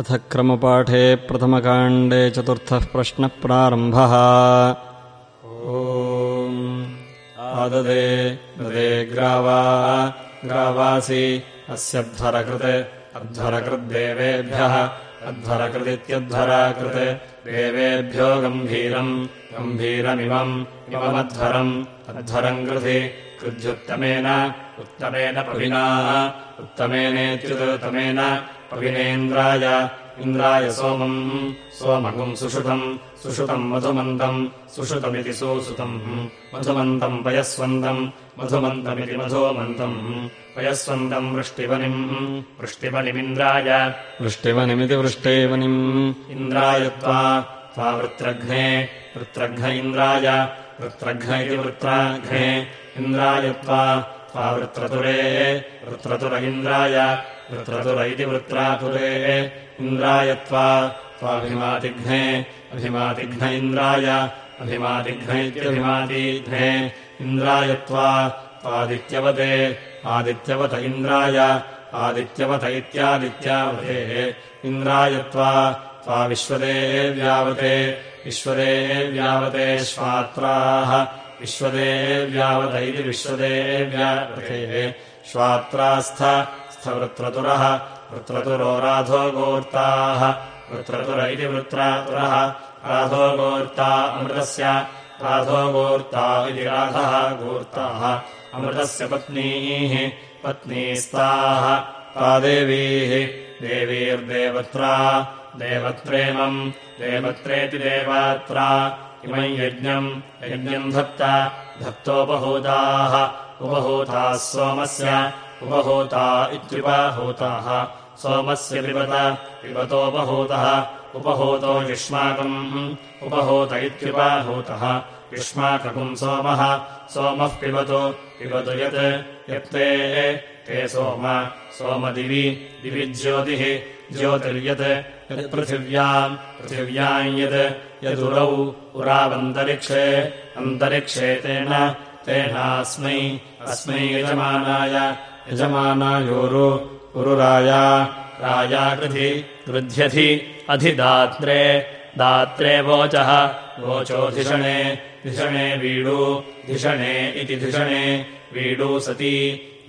अथ क्रमपाठे प्रथमकाण्डे चतुर्थः प्रश्नप्रारम्भः। ओ आददे ददे ग्रावा ग्रावासि अस्य ध्वरकृत् अध्वरकृद्देवेभ्यः अध्वरकृदित्यध्वराकृत् देवेभ्यो गम्भीरम् गम्भीरमिमम् इममध्वरम् अध्वरम् कृधि कृध्युत्तमेन उत्तमेन पविना उत्तमेनेत्युत्तमेन पविनेन्द्राय इन्द्राय सोमम् सोमकुम् सुषुतम् सुषुतम् मधुमन्तम् सुषुतमिति सुसुतम् मधुमन्तम् पयस्वन्दम् मधुमन्तमिति मधुमन्तम् पयस्वन्दम् वृष्टिवनिम् वृष्टिवनिमिन्द्राय। वृष्टिवनिमिति वृष्टिवनिम्। इन्द्राय त्वा त्वा वृत्रघ्ने वृत्रघ्न इन्द्राय वृत्रघ्न इति वृत्राघ्ने। इन्द्राय त्वा त्वा वृत्रतुरे वृत्रतुर इन्द्राय वृत्रतुर इति वृत्रातुरे इन्द्राय त्वा त्वाभिमातिघ्ने अभिमातिघ्न इन्द्राय अभिमातिघ्न इत्यभिमातिघ्ने इन्द्राय त्वा त्वादित्यवते आदित्यवत इन्द्राय आदित्यवत इत्यादित्यावते इन्द्राय त्वा विश्वदेव्यावते विश्वदेव्यावते स्वात्राः विश्वदेव्यावत इति विश्वदेव्यावते श्वात्रास्थ वृत्रतुरो राधो गोर्ताः। वृत्रतुर इति वृत्रातुरः राधो गोर्ता अमृतस्य राधो गोर्ता इति राधः गोर्ताः। अमृतस्य पत्नीः पत्नीस्ताः तादेवीः देवीर्देवत्रा देवत्रेमम् देवत्रेति देवात्रा इमम् यज्ञम् यज्ञम् धत्त धत्तोपहूताः उपहूताः सोमस्य उपहूता इत्युपहूताः सोमस्य पिबत पिबतोपहूतः उपहूतो युष्माकम्। उपहूत इत्युपहूतः युष्माककुम् सोमः। सोमः पिबतु पिबतु यत् यत्ते ते सोम। सोमदिवि दिवि ज्योतिः ज्योतिर्यत् यत्पृथिव्याम् पृथिव्याम् यत् यदुरौ उरावन्तरिक्षे अन्तरिक्षे तेन तेनास्मै अस्मै यजमानाय यजमानायोरु उरुराया। रायाकृधि गृध्यधि अधिदात्रे। दात्रे वोचः। वोचोधिषणे धिषणे। वीडु। धिषणे इति धिषणे। वीडु सती।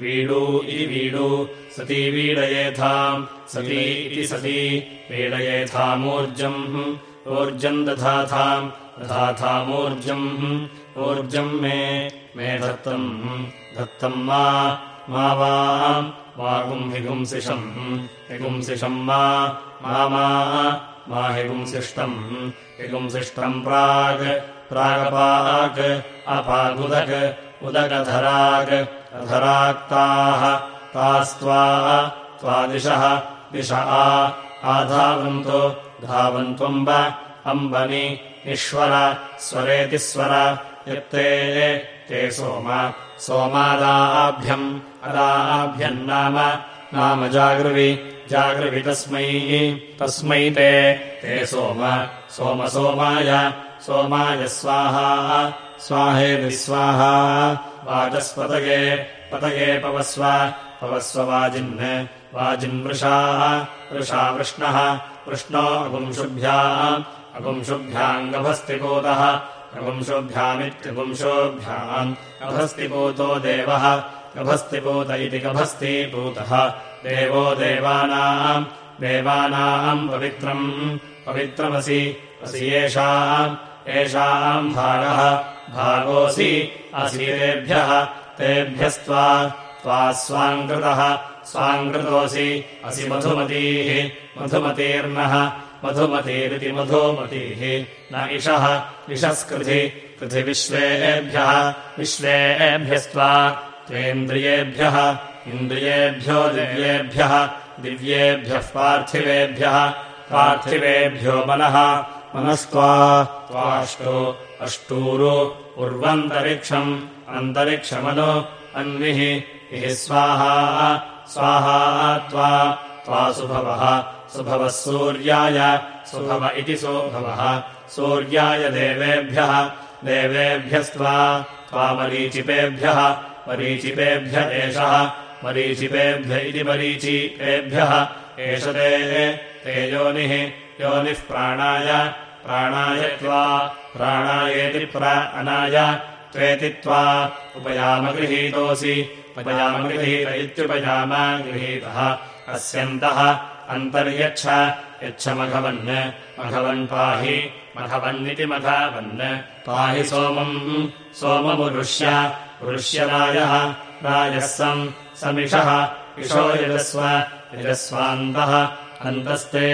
वीडु इति वीडु। सती वीडयेथाम् सती इति सती। वीडयेथामूर्जम् ऊर्जम् दधाथाम् दधाथामूर्जम् ऊर्जम् मे। मे धत्तम्। धत्तम् मा मा वाम् वागुम् हिगुंसिषम् हिगुंसिषम् मा। मा हिगुंसिष्टम् हिगुंसिष्टम् प्राग्। प्रागपाक् अपागुदक् उदकधराग् अधराक्ताः। तास्त्वा। त्वादिशः दिश। आ। आधावन्तु धावन्त्वम्ब अम्बनि ईश्वर स्वरेति स्वर। यत्ते ते सोम सोमादाभ्यम् अदाभ्यम् नाम नाम जागृवि जागृवि तस्मै तस्मै ते ते सोम सोम सोमाय सोमाय स्वाहा स्वाहेति स्वाहा वाचस्पतये पतये पवस्व पवस्व वाजिन् वाजिन्वृषाः वृषा वृष्णः वृष्णो अपुंशुभ्याम् अपुंशुभ्याङ्गभस्तिपूतः अपुंशुभ्यामित्यपुंशोभ्याम् गभस्तिपूतो देवः गभस्तिपूत इति गभस्तीपूतः। देवो देवानाम् देवानाम् पवित्रम्। पवित्रमसि असि येषाम् येषाम् भागः। भागोऽसि असीतेभ्यः तेभ्यस्त्वा त्वा स्वाङ्कृतः। स्वाङ्कृतोऽसि असि मधुमतीः मधुमतीर्नः मधुमतीरिति मधुमतीः। न इषः इषस्कृधि कृधि विश्वेभ्यः विश्वेभ्यस्त्वा। त्वेन्द्रियेभ्यः इन्द्रियेभ्यो दिव्येभ्यः दिव्येभ्यः पार्थिवेभ्यः। पार्थिवेभ्यो मनः मनस्त्वा त्वाष्टो अष्टूरु उर्वन्तरिक्षम् अन्तरिक्षमनु अन्विः। इह स्वाहा स्वाहा त्वा त्वा सुभवः सुभवः सूर्याय। सुभव इति सोभवः। सूर्याय देवेभ्यः। देवेभ्यस्त्वा त्वामरीचिपेभ्यः। मरीचिपेभ्य एषः। मरीचिपेभ्य इति मरीचिपेभ्यः। एष ते ते योनिः। योनिः प्राणाय। प्राणाय त्वा। प्राणायेति प्र अनाय। त्वेति त्वा। उपयामगृहीतोऽसि उपयामगृहीत इत्युपयाम गृहीतः। अस्यन्तः अन्तर्यच्छ। यच्छमघवन् मघवन्। पाहि। मघवन्निति मघवन्। पाहि सोमम्। सोममुरुष्य। उरुष्यरायः रायः। सम्। समिषः। इषो यजस्व। यजस्वान्तः। अन्तस्ते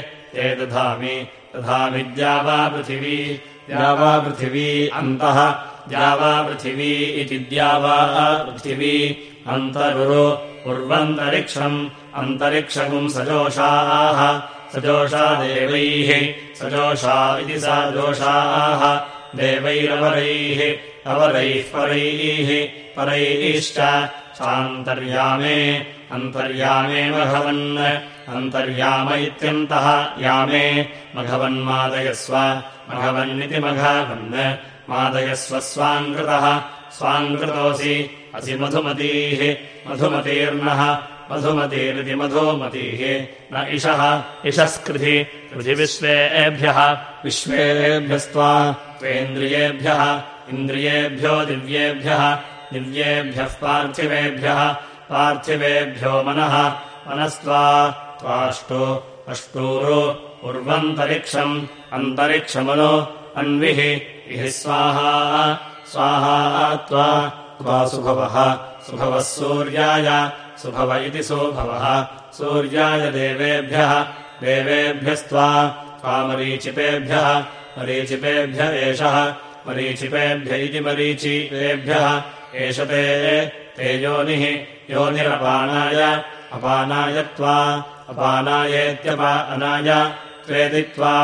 ते दधामि। दधामि द्यावापृथिवी द्यावापृथिवी अन्तः। द्यावापृथिवी इति द्यावापृथिवी अन्तरुरु। उर्वन्तरिक्षम् अन्तरिक्षगुम् सजोषाः सजोषा देवैः। सजोषा इति सा जोषाः देवैरवरैः। अवरैः परैः। परैश्च सान्तर्यामे अन्तर्यामे मघवन्। अन्तर्याम इत्यन्तः यामे। मघवन्मादयस्व मघवन्निति मघवन् मादयस्व स्वाङ्कृतः स्वाङ्कृतोऽसि असि मधुमतीः। मधुमतीर्नः मधुमतीरिति मधुमतीः। न इषः इषस्कृधि कृधिविश्वेभ्यः विश्वेभ्यस्त्वा त्वेन्द्रियेभ्यः इन्द्रियेभ्यो दिव्येभ्यः दिव्येभ्यः पार्थिवेभ्यः पार्थिवेभ्यो मनः मनस्त्वा त्वाष्टो अष्टूरु उर्वन्तरिक्षम् अन्तरिक्षमनो अन्विः। इह स्वाहा स्वाहा त्वा त्वा सुभवः सुभवः सूर्याय सुभव इति सुभवः सूर्याय देवेभ्यः देवेभ्यस्त्वा त्वामरीचिपेभ्यः मरीचिपेभ्य एषः मरीचिपेभ्य इति मरीचिपेभ्यः एष ते ते योनिः योनिरपानाय अपानाय त्वा अपानायेत्यपानाय त्वेदित्वा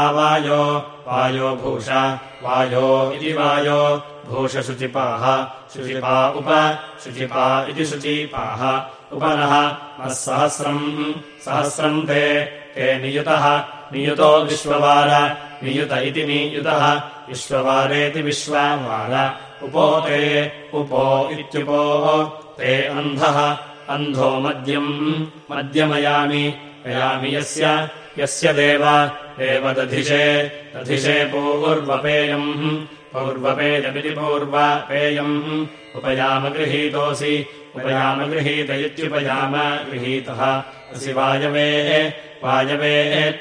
आवायो वायो भूषा वायो इति वायो भूषशुचिपाः शुचिपा उप शुचिपा इति शुचिपाः उपनः नः सहस्रम् सहस्रम् ते ते नियुतः नियुतो विश्ववार नियुत इति नियुतः विश्ववारेति विश्वावार उपो ते उपो इत्युपो ते अन्धः अन्धो मद्यम् मद्यमयामि अयामि यस्य यस्य देव देवदधिषे दधिषे पूर्वपेयम् पौर्वपेयमिति पूर्वपेयम्। उपयामगृहीतोऽसि। उपयामगृहीत इत्युपयाम गृहीतः। असि वायवे वायवे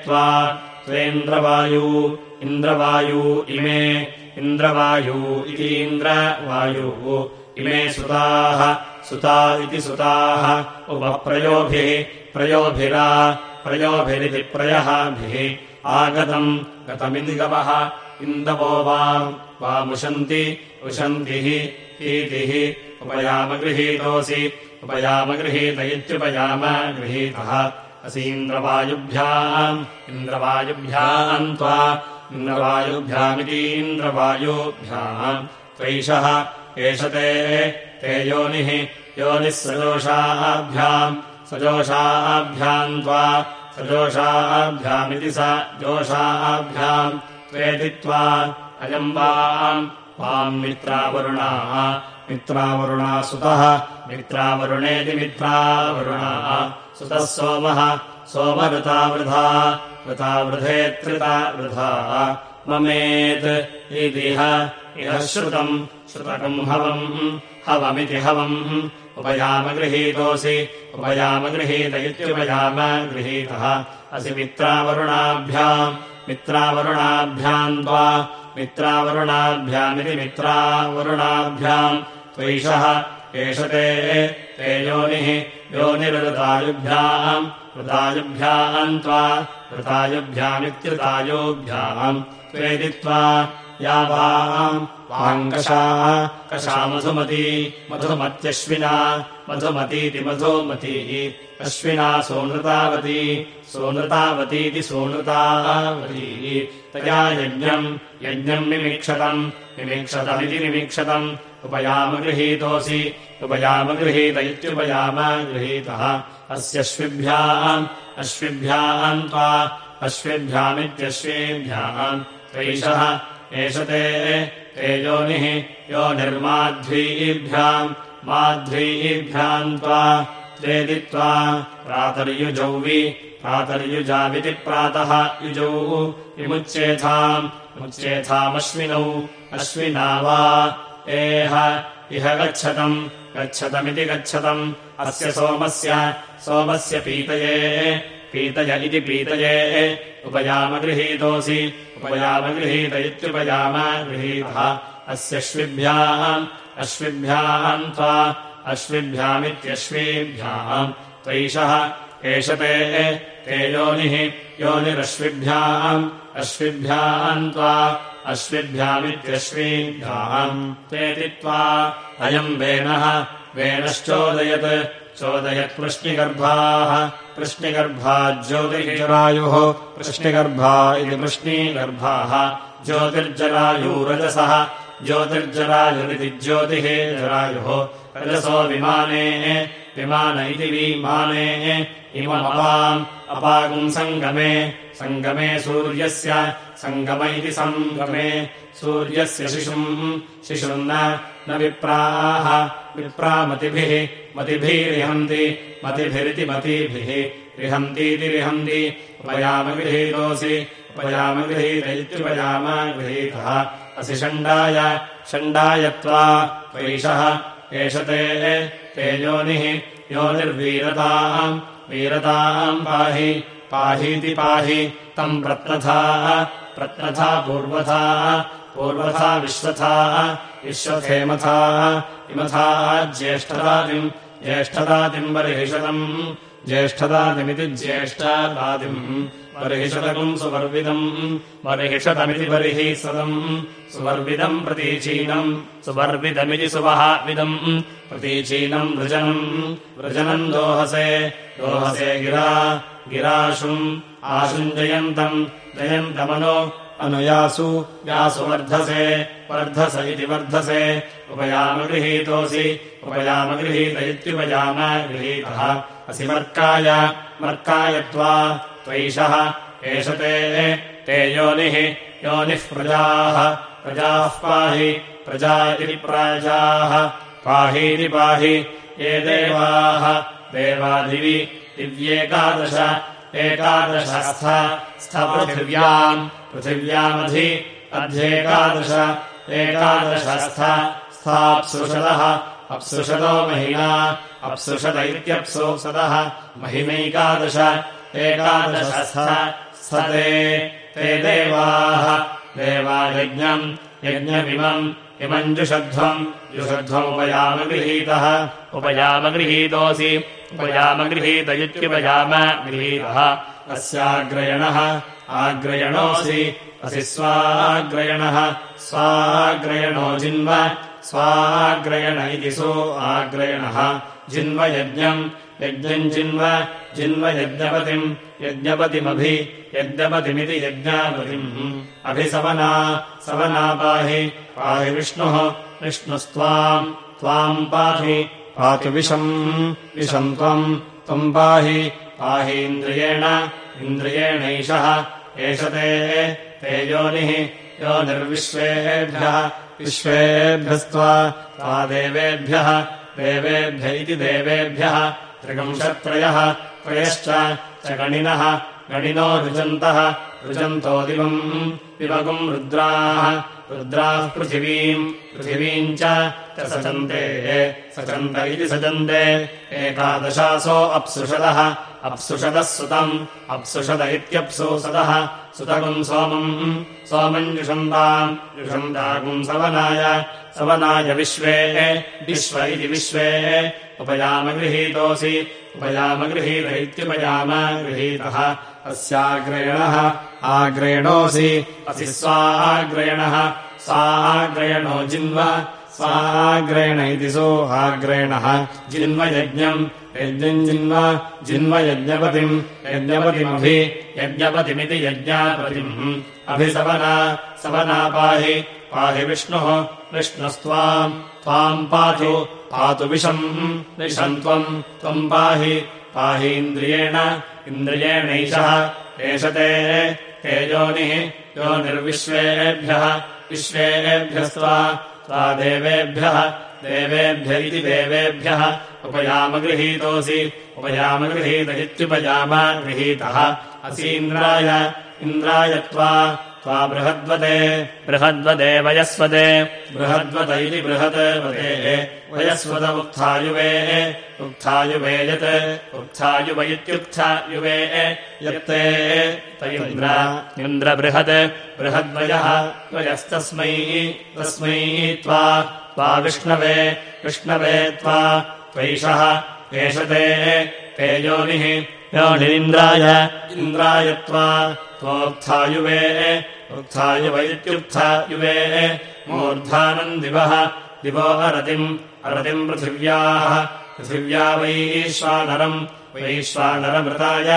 त्वा। त्वेन्द्रवायू इन्द्रवायू इमे। इन्द्रवायू इति इन्द्रवायुः। इमे सुताः। सुता इति सुताः। उपप्रयोभिः प्रयोभिरा। प्रयोभिरिति प्रयहाभिः। आगतम् गतमिति गवः इन्दवो वा मुशन्ति उशन्तिः ईतिः उपयामगृहीतोऽसि उपयामगृहीत इत्युपयाम गृहीतः। असीन्द्रवायुभ्याम् इन्द्रवायुभ्याम् त्वा इन्द्रवायुभ्यामितीन्द्रवायुभ्याम् त्वैषः एष ते ते योनिः योनिः सजोषाभ्याम् सजोषाभ्याम् त्वा सजोषाभ्यामिति स जोषाभ्याम् त्वेदित्वा अयम् वाम्। वाम् मित्रावरुणाः। मित्रावरुणा सुतः। मित्रावरुणेति मित्रावरुणाः सुतः सोमः। सोमऋतावृथा वृथावृधेत्रितावृथा ममेत् इतिह इह श्रुतम्। श्रुतकम् हवम्। हवमिति हवम्। उपयामगृहीतोऽसि उपयामगृहीत इत्युपयाम गृहीतः। असि मित्रावरुणाभ्याम् मित्रावरुणाभ्याम् त्वा मित्रावरुणाभ्यामिति मित्रावरुणाभ्याम् त्वैषः एष ते ते योनिः योनिरृतायुभ्याम् ऋतायुभ्याम् त्वा ऋतायुभ्यामित्युतायुभ्याम् त्वेदित्वा यावाम् वाङ्कषा कषा मधुमती मधुमत्यश्विना मधुमतीति मधुमतीः अश्विना सोनृतावती सोनृतावतीति सोनृतावती तया यज्ञम् यज्ञम् निमीक्षतम् निमीक्षतमिति निमीक्षतम् उपयामगृहीतोऽसि उपयामगृहीत इत्युपयाम गृहीतः। अस्यश्विभ्याम् अश्विभ्याम् त्वा अश्विभ्यामित्यश्वेभ्याम्। त्वैषः एष ते ते योनिः योनिर्माध्वीभ्याम् माध्वीभ्याम् त्वा त्वेदित्वा प्रातर्युजौवि प्रातर्युजाविति प्रातः युजौ। विमुच्येथाम् मुच्येथामश्विनौ अश्विना वा? एह इह गच्छतम् गच्छतमिति गच्छतम् अस्य सोमस्य सोमस्य पीतये। पीतय इति पीतये। उपयामगृहीतोऽसि उपयामगृहीत इत्युपयाम गृहीतः। अस्यश्विभ्याम् अश्विभ्याम् त्वा अश्विभ्यामित्यश्वीभ्याम्। त्वैषः एष ते ते योनिः योनिरश्विभ्याम्। अश्विभ्याम् त्वा अश्विभ्यामित्यश्वीभ्याम्। तेति त्वा अयम् वेनः वेनश्चोदयत् चोदयत्पृष्णिगर्भाः कृष्णिगर्भाज्योतिर्जरायुः कृष्णिगर्भा इति वृष्णीगर्भाः ज्योतिर्जरायुरजसः ज्योतिर्जरायुरिति ज्योतिः जरायुः रजसो विमाने विमान इति विमाने इममपाम् अपागुम् सङ्गमे सङ्गमे सूर्यस्य सङ्गम इति सङ्गमे सूर्यस्य शिशुम् शिशुम् न विप्राः विप्रामतिभिः मतिभिरिहन्ति मतिभिरिति मतिभिः रिहन्तीति रिहन्ति उपयामगृहीतोऽसि उपयामगृहीत इत्युपयामगृहीतः असि षण्डाय षण्डायत्वा वैषः एष ते ते योनिः योनिर्वीरताम् वीरताम् पाहि पाहीति पाहि तम् प्रत्नथा प्रत्नथा पूर्वथा पूर्वथा विश्वथा विश्वथेमथा इमथा ज्येष्ठदादिम् ज्येष्ठदादिम् बर्हिषदम् ज्येष्ठदादिमिति ज्येष्ठादादिम् बर्हिषदकम् सुवर्विदम्। बर्हिषदमिति बर्हि सदम् सुवर्विदम् प्रतीचीनम्। सुवर्विदमिति सुवहाविदम्। प्रतीचीनम् वृजनम्। वृजनम् दोहसे। दोहसे गिरा। गिराशुम्। आशुम् जयन्तम् जयन्तमनु। अनुयासु। यासु वर्धसे। वर्धस इति वर्धसे। उपयामगृहीतोऽसि उपयामगृहीत इत्युपयामगृहीतः असि मर्काय। मर्कायत्वा त्वैषः एष ते ते योनिः योनिः प्रजाः। प्रजाः पाहि प्रजा इति प्राजाः। पाहीति पाहि ये देवाः। देवादिवि दिव्येकादश एकादशस्थ स्थपृथिव्याम् पृथिव्यामधि अध्येकादश एकादशस्थ स्थाप्सुषदः। अप्सुषदो महिना अप्सुषद इत्यप्सुषदः महिमैकादश एकादशस्थ स्थते ते देवाः। देवायज्ञम् यज्ञमिमम् इमम् जुषध्वम् जुषध्वमुपयामगृहीतः उपयामगृहीतोऽसि। उपयामगृहीत इत्युपयाम गृहीतः। अस्याग्रयणः आग्रयणोऽसि। असि स्वाग्रयणः। स्वाग्रयणो जिन्व स्वाग्रयण इति सो आग्रयणः। जिन्वयज्ञम् यज्ञम् जिन्व जिन्वयज्ञपतिम् यज्ञपतिमभि यज्ञपतिमिति यज्ञापतिम्। अभिसवना सवना पाहि पाहि विष्णुः विष्णुस्त्वाम् त्वाम् पाहि पातु विषम् त्वम् त्वम् पाहि पाहीन्द्रियेण इन्द्रियेणैषः एष ते ते योनिः योनिर्विश्वेभ्यः विश्वेभ्यस्त्वा ता देवेभ्यः देवेभ्य इति देवेभ्यः त्रिगंशत्रयः त्रयश्च च गणिनः गणिनो रुजन्तः रुजन्तो दिवम् दिवगुम् रुद्राः रुद्राः पृथिवीम् पृथिवीम् च सचन्ते सचन्त इति सजन्ते एकादशासो अप्सुषदः अप्सुषदः सुतम् अप्सुषद इत्यप्सुसदः सुतगुम् सोमम् सोमम् जुषन्ताम् जुषन्तागुम् सवनाय सवनाय विश्वे विश्व इति विश्वे उपयामगृहीतोऽसि उपयामगृहीत इत्युपयाम गृहीतः। अस्याग्रयणः आग्रयणोऽसि। असि स्वाग्रयणः। स्वाग्रयणो जिन्व। स्वाग्रयण इति सोहाग्रयणः। जिन्वयज्ञम्। यज्ञम् जिन्व। जिन्वयज्ञपतिम्। यज्ञपतिमभि। यज्ञपतिमिति यज्ञापतिम्। अभिसवना सवना पाहि। पाहि विष्णुः। विष्णुस्त्वाम् त्वाम् पातु पातु विषम् विषम् त्वम् त्वम् पाहि पाहीन्द्रियेण इन्द्रियेणैषः एष ते ते योनिः योनिर्विश्वेभ्यः विश्वेभ्यस्त्वा त्वा देवेभ्यः देवेभ्य इति देवेभ्यः उपयामगृहीतोऽसि उपयामगृहीत इत्युपयाम गृहीतः असीन्द्राय इन्द्राय त्वा त्वा बृहद्वते बृहद्वदे वयस्वते बृहद्वत इति बृहद्वते वयस्वत उत्थायुवे उत्थायुवे यत्। उत्थायुव इत्युत्थायुवे यत्ते तयुन्द्र इन्द्रबृहत्। बृहद्वयः। वयस्तस्मै। तस्मै त्वा। त्वा विष्णवे। विष्णवे त्वा। त्वैषः। एषते ते योनिः योनिरिन्द्राय इन्द्राय त्वा त्वोत्थायुवे उत्थायुव इत्युत्थायुवे मूर्धानम् दिवः दिवो अरतिम् अरतिम् पृथिव्याः। पृथिव्या वैश्वानरम् वैश्वानरमृताय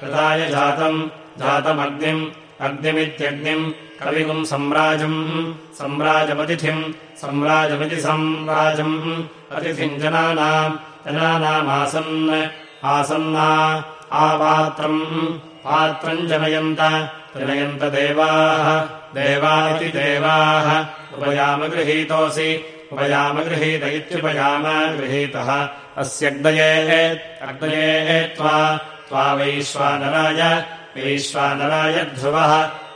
कृताय जातम् जातमग्निम् अग्निमित्यग्निम् कविगुम् सम्राजम् सम्राजमतिथिम् सम्राजमिति सम्राजम् अतिथिम् जनानाम् जनानामासन् आसन्ना आपात्रम् पात्रम् जनयन्त जनयन्त देवाः देवा इति देवाः। उपयामगृहीतोऽसि उपयामगृहीत इत्युपयाम गृहीतः। अस्यग्नये अग्नये त्वा वैश्वानराय वैश्वानराय ध्रुवः।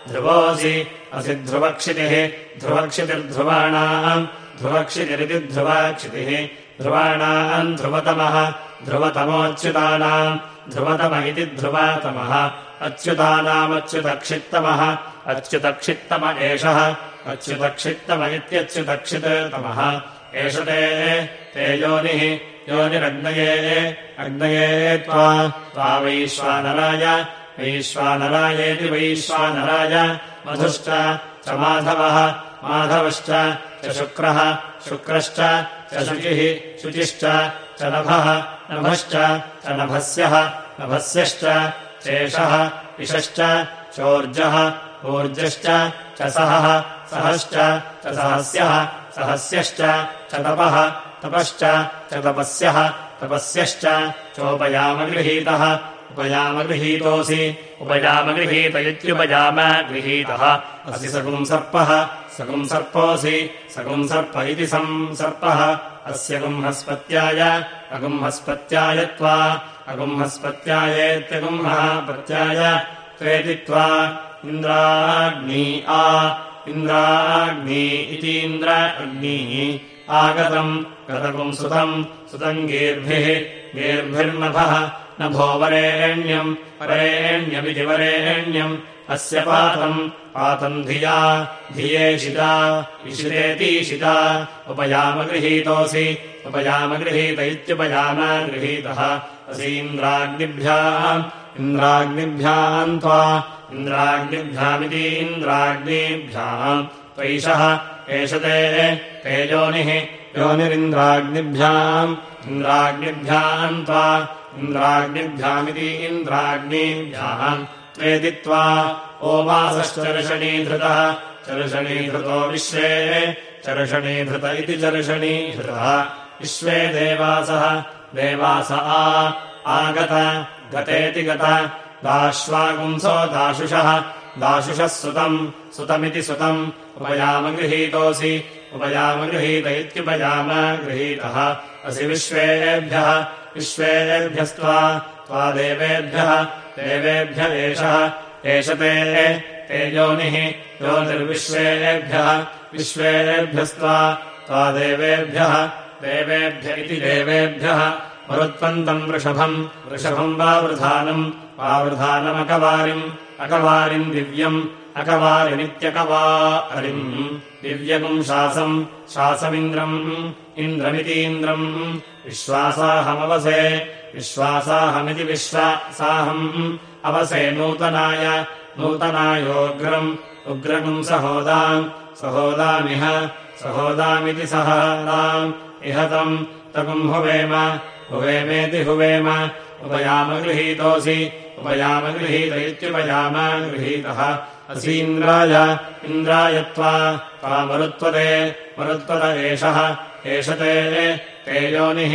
ध्रुवोऽसि असि ध्रुवक्षितिः ध्रुवक्षितिर्ध्रुवाणाम् ध्रुवक्षितिरिति ध्रुवाक्षितिः। ध्रुवाणाम् ध्रुवतमः ध्रुवतमोच्युतानाम् ध्रुवतम इति ध्रुवातमः। अच्युतानामच्युतक्षित्तमः। अच्युतक्षित्तम एषः। अच्युतक्षित्तम इत्यच्युतक्षिततमः। एष ते ते योनिः। योनिरग्नये अग्नये त्वा। त्वा वैश्वानराय। वैश्वानरायेति वैश्वानराय। मधुश्च च माधवः। माधवश्च च शुक्रः। शुक्रश्च च शुचिः। शुचिश्च च नभः नभश्च च नभस्यः नभस्यश्च शेषः इषश्च चोर्जः ऊर्जश्च च सहः सहश्च च सहस्यः सहस्यश्च च तपः तपश्च च तपस्यः तपस्यश्च चोपयामगृहीतः उपयामगृहीतोऽसि उपयामगृहीत इत्युपयाम गृहीतः असि सकुंसर्पः सकुंसर्पोऽसि सकुंसर्प इति संसर्पः अस्य गुंहस्पत्याय अगुंहस्पत्याय त्वा अगुंहस्पत्यायेत्यगुंहः प्रत्याय त्वेति त्वा। इन्द्राग्नी आ इन्द्राग्नी इतीन्द्र अग्निः आगतम् गतकुम् सुतम् सुतम् गीर्भिः गीर्भिर्नभः नभो वरेण्यम् वरेण्यमिति वरेण्यम् अस्य पातम् पातम् धिया धियेशिता इशिरेतीशिता उपयामगृहीतोऽसि उपयामगृहीत इत्युपयाम गृहीतः। असीन्द्राग्निभ्याम् इन्द्राग्निभ्याम् त्वा इन्द्राग्निभ्यामिति इन्द्राग्निभ्याम्। त्वैषः एष ते ते योनिः योनिरिन्द्राग्निभ्याम् इन्द्राग्निभ्याम् त्वा इन्द्राग्निभ्यामिति इन्द्राग्निभ्याम् त्वेति त्वा ओवासश्चर्षणीधृतः। चर्षणीधृतो विश्वे चर्षणीधृत इति चर्षणीधृतः। विश्वे देवासः देवास आ आगत गतेति गत। दाश्वागुंसो दाशुषः दाशुषः सुतम् सुतमिति सुतम्। उपयामगृहीतोऽसि उपयामगृहीत इत्युपयाम गृहीतः। असि विश्वेभ्यः विश्वेभ्यस्त्वा त्वा देवेभ्यः देवेभ्य एषः एष ते ते योनिः योनिर्विश्वेभ्यः विश्वेभ्यस्त्वा त्वा देवेभ्यः देवेभ्य इति देवेभ्यः मरुत्पन्तम् वृषभम् वृषभम् वावृधानम् वावृधानमकवारिम् अकवारिम् दिव्यम् अकवारिनित्यकवा अरिम् दिव्यगुम् शासम् शासमिन्द्रम् इन्द्रमितीन्द्रम् विश्वासाहमवसे विश्वासाहमिति विश्वासाहम् अवसे नूतनाय नूतनायोग्रम् उग्रगुम् सहोदाम् सहोदामिह सहोदामिति सहोदाम् इह तम् तकुम् हुवेम हुवेमेति हुवेम उपयामगृहीतोऽसि उपयामगृहीत इत्युपयाम गृहीतः असीन्द्राय इन्द्राय त्वा त्वा मरुत्वते मरुत्वत एषः एष ते ते योनिः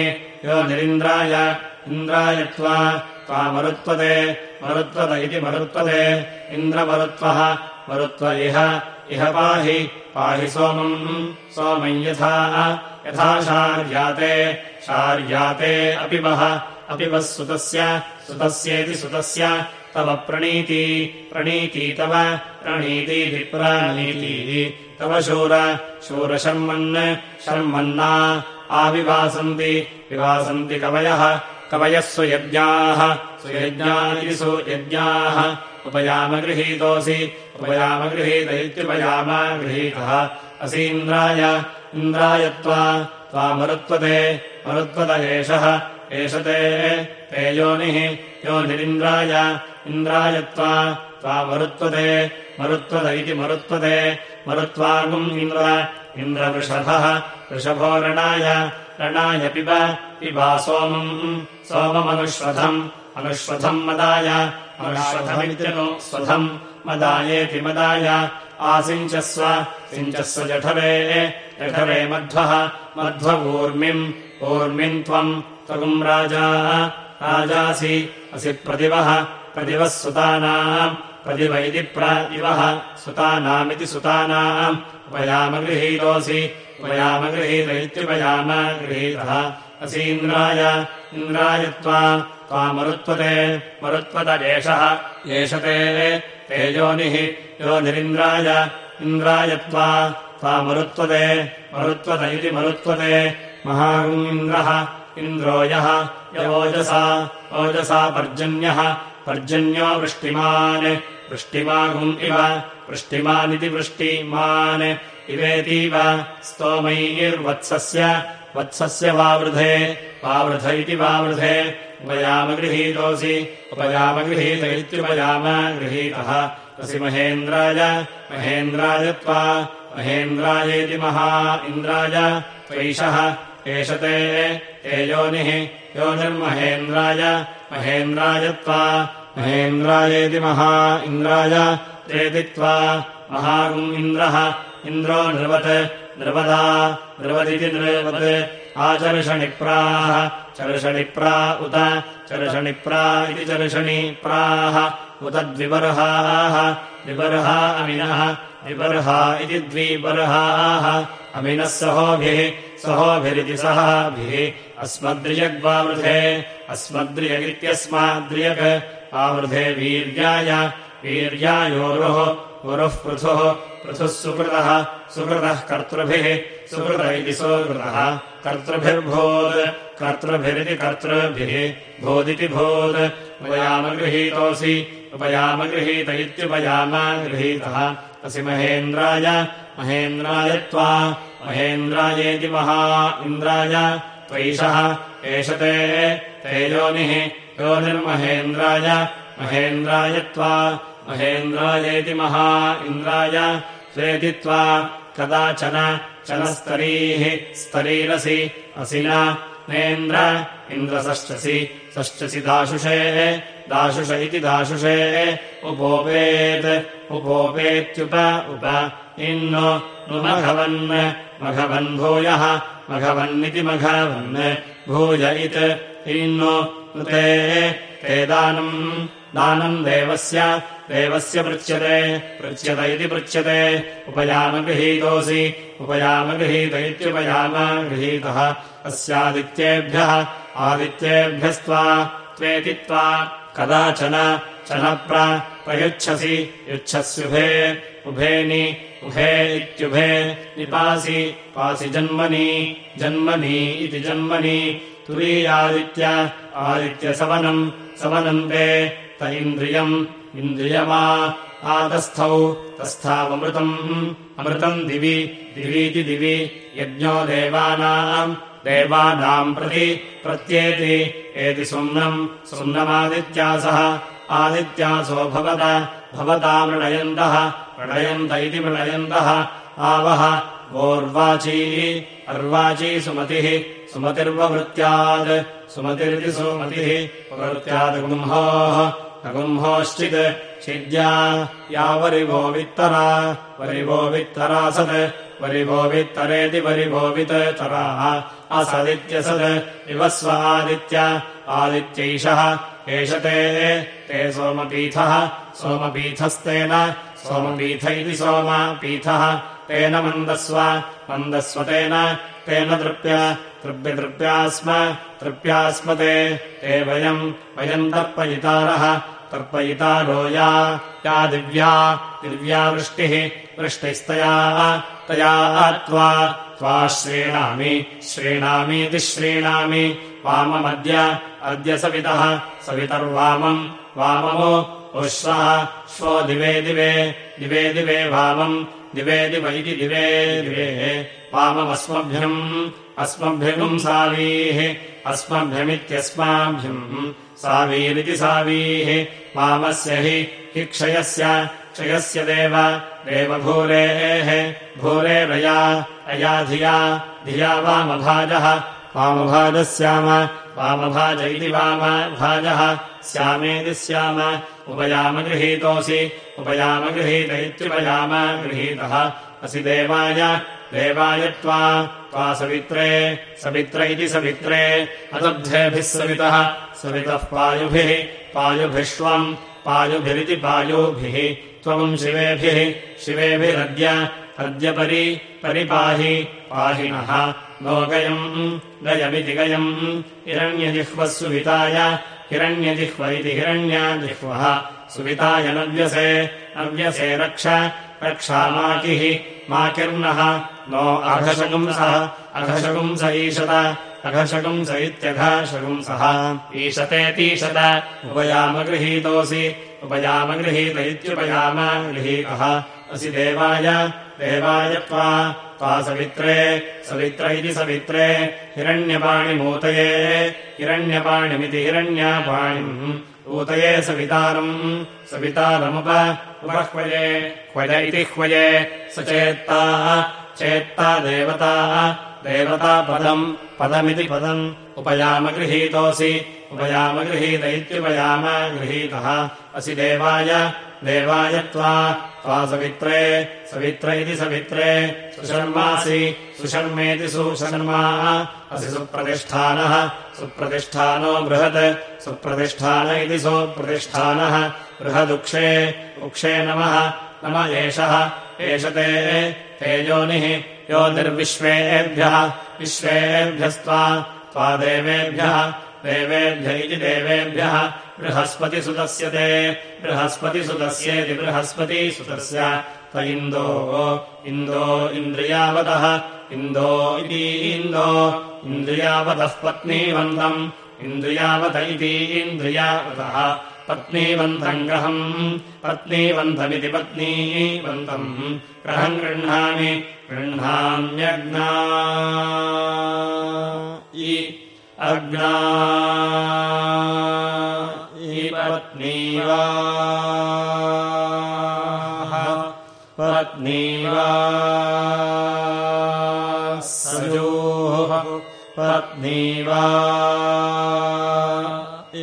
योनिरिन्द्राय इन्द्राय त्वा त्वा मरुत्वते मरुत्वत इति मरुत्वते इन्द्रमरुत्वः मरुत्व इह इह पाहि पाहि सोमम् सोमम् यथा यथा शार्याते अपि वः अपि वः सुतस्य सुतस्येति सुतस्य तव प्रणीति प्रणीति तव प्रणीतिः प्रणीतिः तव शूर शूरशर्मन् शर्मन्ना आविवासन्ति विवासन्ति कवयः कवयः सुयज्ञाः सुयज्ञानि सुयज्ञाः। उपयामगृहीतोऽसि। उपयामगृहीत इत्युपयामगृहीतः असीन्द्राय इन्द्राय त्वा। मरुत्वते। मरुत्वत एषः। एष ते। ते योनिः। योनिरिन्द्राय इन्द्राय त्वा मरुत्वते। मरुत्वत इति मरुत्वते। मरुत्वागुम् इन्द्र। इन्द्रवृषभः। वृषभो रणाय। रणाय पिब। पिबा सोमम् सोममनुश्वथम् अनुश्वथम् मदाय। अनुश्वथमित्यनु स्वथम् मदायेति मदाय। आसिञ्चस्व सिञ्चस्व जठरे जठरे मध्वः। मध्वपूर्मिम् ऊर्मिम् त्वम्। त्वगुम् राजा। राजासि। असि प्रतिवः। प्रतिवः सुतानाम्। प्रतिव इति प्रतिवः सुतानामिति सुतानाम्। उपयामगृहीतोऽसि उपयामगृहीत इत्युपयामगृहीतः असीन्द्राय इन्द्राय त्वा मरुत्वते मरुत्वत एषः एष ते योनिः योनिरिन्द्राय इन्द्राय त्वा मरुत्वते मरुत्वत इति मरुत्वते महागुमिन्द्रः इन्द्रो यः योजसा ओजसा पर्जन्यः पर्जन्यो वृष्टिमान् वृष्टिमागुम् इव वृष्टिमानिति वृष्टिमान् इवेतीव स्तोमैर्वत्सस्य वत्सस्य वावृधे वावृध इति वावृधे उपयामगृहीतोऽसि उपयामगृहीत इत्युपयामगृहीतः असि महेन्द्राय महेन्द्राय त्वा महेन्द्रायेति महा इन्द्राय त्वैषः एष ते योनिः योनिर्महेन्द्राय महेन्द्राय त्वा महेन्द्रायेति महा इन्द्राय तेति त्वा महागुम् इन्द्रः। इन्द्रो नृवत् नृपदा नृवदिति नृवत् आचर्षणिप्राः चर्षणिप्रा। उत, चर्षणिप्रा इति चर्षणिप्राः। उत द्विबर्हाः। द्विबर्हा अमिनः। द्विबर्हा इति द्विबर्हाः। अमिनः सहोभिः। सहोभिरिति सहाभिः। अस्मद्रियग्वावृधे। अस्मद्रियगित्यस्माद्रियग् आवृधे वीर्याय। वीर्यायोरुः। गुरुः पृथुः। पृथुः सुकृतः। सुकृतः कर्तृभिः। सुकृत इति सुकृतः कर्तृभिर्भूत् कर्तृभिरिति कर्तृभिः भूदिति भूत् उपयामगृहीतोऽसि उपयामगृहीत इत्युपयामगृहीतः असि महेन्द्राय महेन्द्राय त्वा महेन्द्रायेति महा इन्द्राय। त्वैषः एष ते ते योनिः योनिर्महेन्द्राय महेन्द्राय त्वा महेन्द्रायेति महा इन्द्राय। स्वेति त्वा कदाचन चनस्तरीः स्तरीरसि असिना नेन्द्र इन्द्रषष्ठसि षष्ठसि दाशुषे दाशुष इति दाशुषे उपोपेत् उपोपेत्युप उप इन्नु नु मघवन् भूयः मघवन्निति मघवन् भूय इत् इन्नु ते ते दानम् दानम् देवस्य देवस्य पृच्छ्यते पृच्छ्यत इति पृच्छ्यते उपयामगृहीतोऽसि उपयामगृहीत इत्युपयामगृहीतः अस्यादित्येभ्यः आदित्येभ्यस्त्वा त्वेति त्वा कदाचन चनप्र प्रयुच्छसि युच्छस्युभे उभेनि उभे इत्युभे निपासि पासि जन्मनि जन्मनि इति जन्मनि तुरीयादित्य आदित्यसवनम् सवनम् ते इन्द्रियम्। इन्द्रियमा आतस्थौ। तस्थावमृतम्। अमृतम् दिवि। दिवीति दिवि। यज्ञो देवानाम्। देवानाम् प्रति प्रत्येति। एति सुम्नम्। सुम्नमादित्यासः। आदित्यासो भवत। भवता मृणयन्तः। मृणयन्त इति मृणयन्तः। आवः वोर्वाची अर्वाची सुमतिः। सुमतिर्ववृत्त्यात् सुमतिरिति सुमतिः। प्रवृत्त्यादगुम्होः अगुम्होश्चित् छिद्या या वरिवो वित्तरा वरिवो वित्तरासत् वरिवो वित्तरेति वरिवो वित्तराः असदित्यसत् विवस्व आदित्य आदित्यैषः एष ते ते सोमपीठः सोमपीठस्तेन सोमपीठ इति सोमपीठः तेन मन्दस्व मन्दस्व तेन तृप्य तृप्यतृप्या स्म तृप्या स्म ते ते वयम् वयम् तर्पयितारः तर्पयितारो या या दिव्या दिव्या वृष्टिः वृष्टिस्तया तया त्वा त्वा श्रीणामि श्रीणामीति श्रीणामि वाममद्य अद्य सवितः सवितर्वामम् वाममो उश्वः श्वो दिवे दिवे दिवे दिवे वामम् दिवे दिव इति दिवे दिवे वाममस्मभ्यम् अस्मभ्यगुम् सावीः अस्मभ्यमित्यस्माभ्यम् सावीरिति सावीः वामस्य हि हि क्षयस्य क्षयस्य देव देवभूरेः भूरेरया अया धिया धिया वामभाजः वामभाजः स्याम वामभाज इति वामभाजः स्यामेति स्याम उपयाम गृहीतोऽसि। उपयाम गृहीत इत्युपयाम गृहीतः असि देवाय। देवाय त्वा। त्वा सवित्रे। सवित्र इति सवित्रे। अदब्धेभिः सवितः। सवितः पायुभिः। पायुभिष्वम्। पायुभिरिति पायुभिः। त्वम् शिवेभिः। शिवेभिरद्य। अद्यपरि परिपाहि। पाहिनः। नो गयम् गयमिति गयम्। हिरण्यजिह्वः सुविताय हिरण्यजिह्व इति हिरण्याजिह्वः। सुविताय नव्यसे नव्यसे रक्ष। रक्षामाकिः माकिर्नः। नो अघशगुंसः अघशगुंस ईशत अघशगुंस इत्यघशगुंसः। ईशतेतीशत उपयामगृहीतोऽसि उपयामगृहीत इत्युपयाम गृहीतः। असि देवाय देवाय त्वा त्वा सवित्रे सवित्र इति सवित्रे हिरण्यपाणिमूतये हिरण्यपाणिमिति हिरण्यापाणिम् ऊतये सवितारम् सवितारमुप उपह्वये क्वज इति ह्वये स चेत्ताः चेत्ता देवताः देवतापदम् पदमिति पदम् उपयामगृहीतोऽसि उपयामगृहीत इत्युपयाम गृहीतः असि देवाय देवाय त्वा त्वा सवित्रे सवित्र इति सवित्रे सुशर्मासि सुशर्मेति सुशर्मा असि सुप्रतिष्ठानः सुप्रतिष्ठानो बृहत् सुप्रतिष्ठान इति सुप्रतिष्ठानः बृहदुक्षे उक्षे नमः नम एषः एष ते ते योनिः योनिर्विश्वेभ्यः विश्वेभ्यस्त्वा त्वा देवेभ्यः देवेभ्य इति देवेभ्यः बृहस्पतिसुतस्य ते बृहस्पतिसुतस्येति बृहस्पतिसुतस्य त इन्दो इन्दो इन्द्रियावतः इन्दो इति इन्दो इन्द्रियावतः पत्नीवन्तम् इन्द्रियावत इति इन्द्रियावतः पत्नीवन्तम् ग्रहम् पत्नीवन्तमिति पत्नीवन्तम् ग्रहम् गृह्णामि गृह्णाम्यग्ना अग्ना पत्नीवा पत्नीवा सजोः पत्नीवा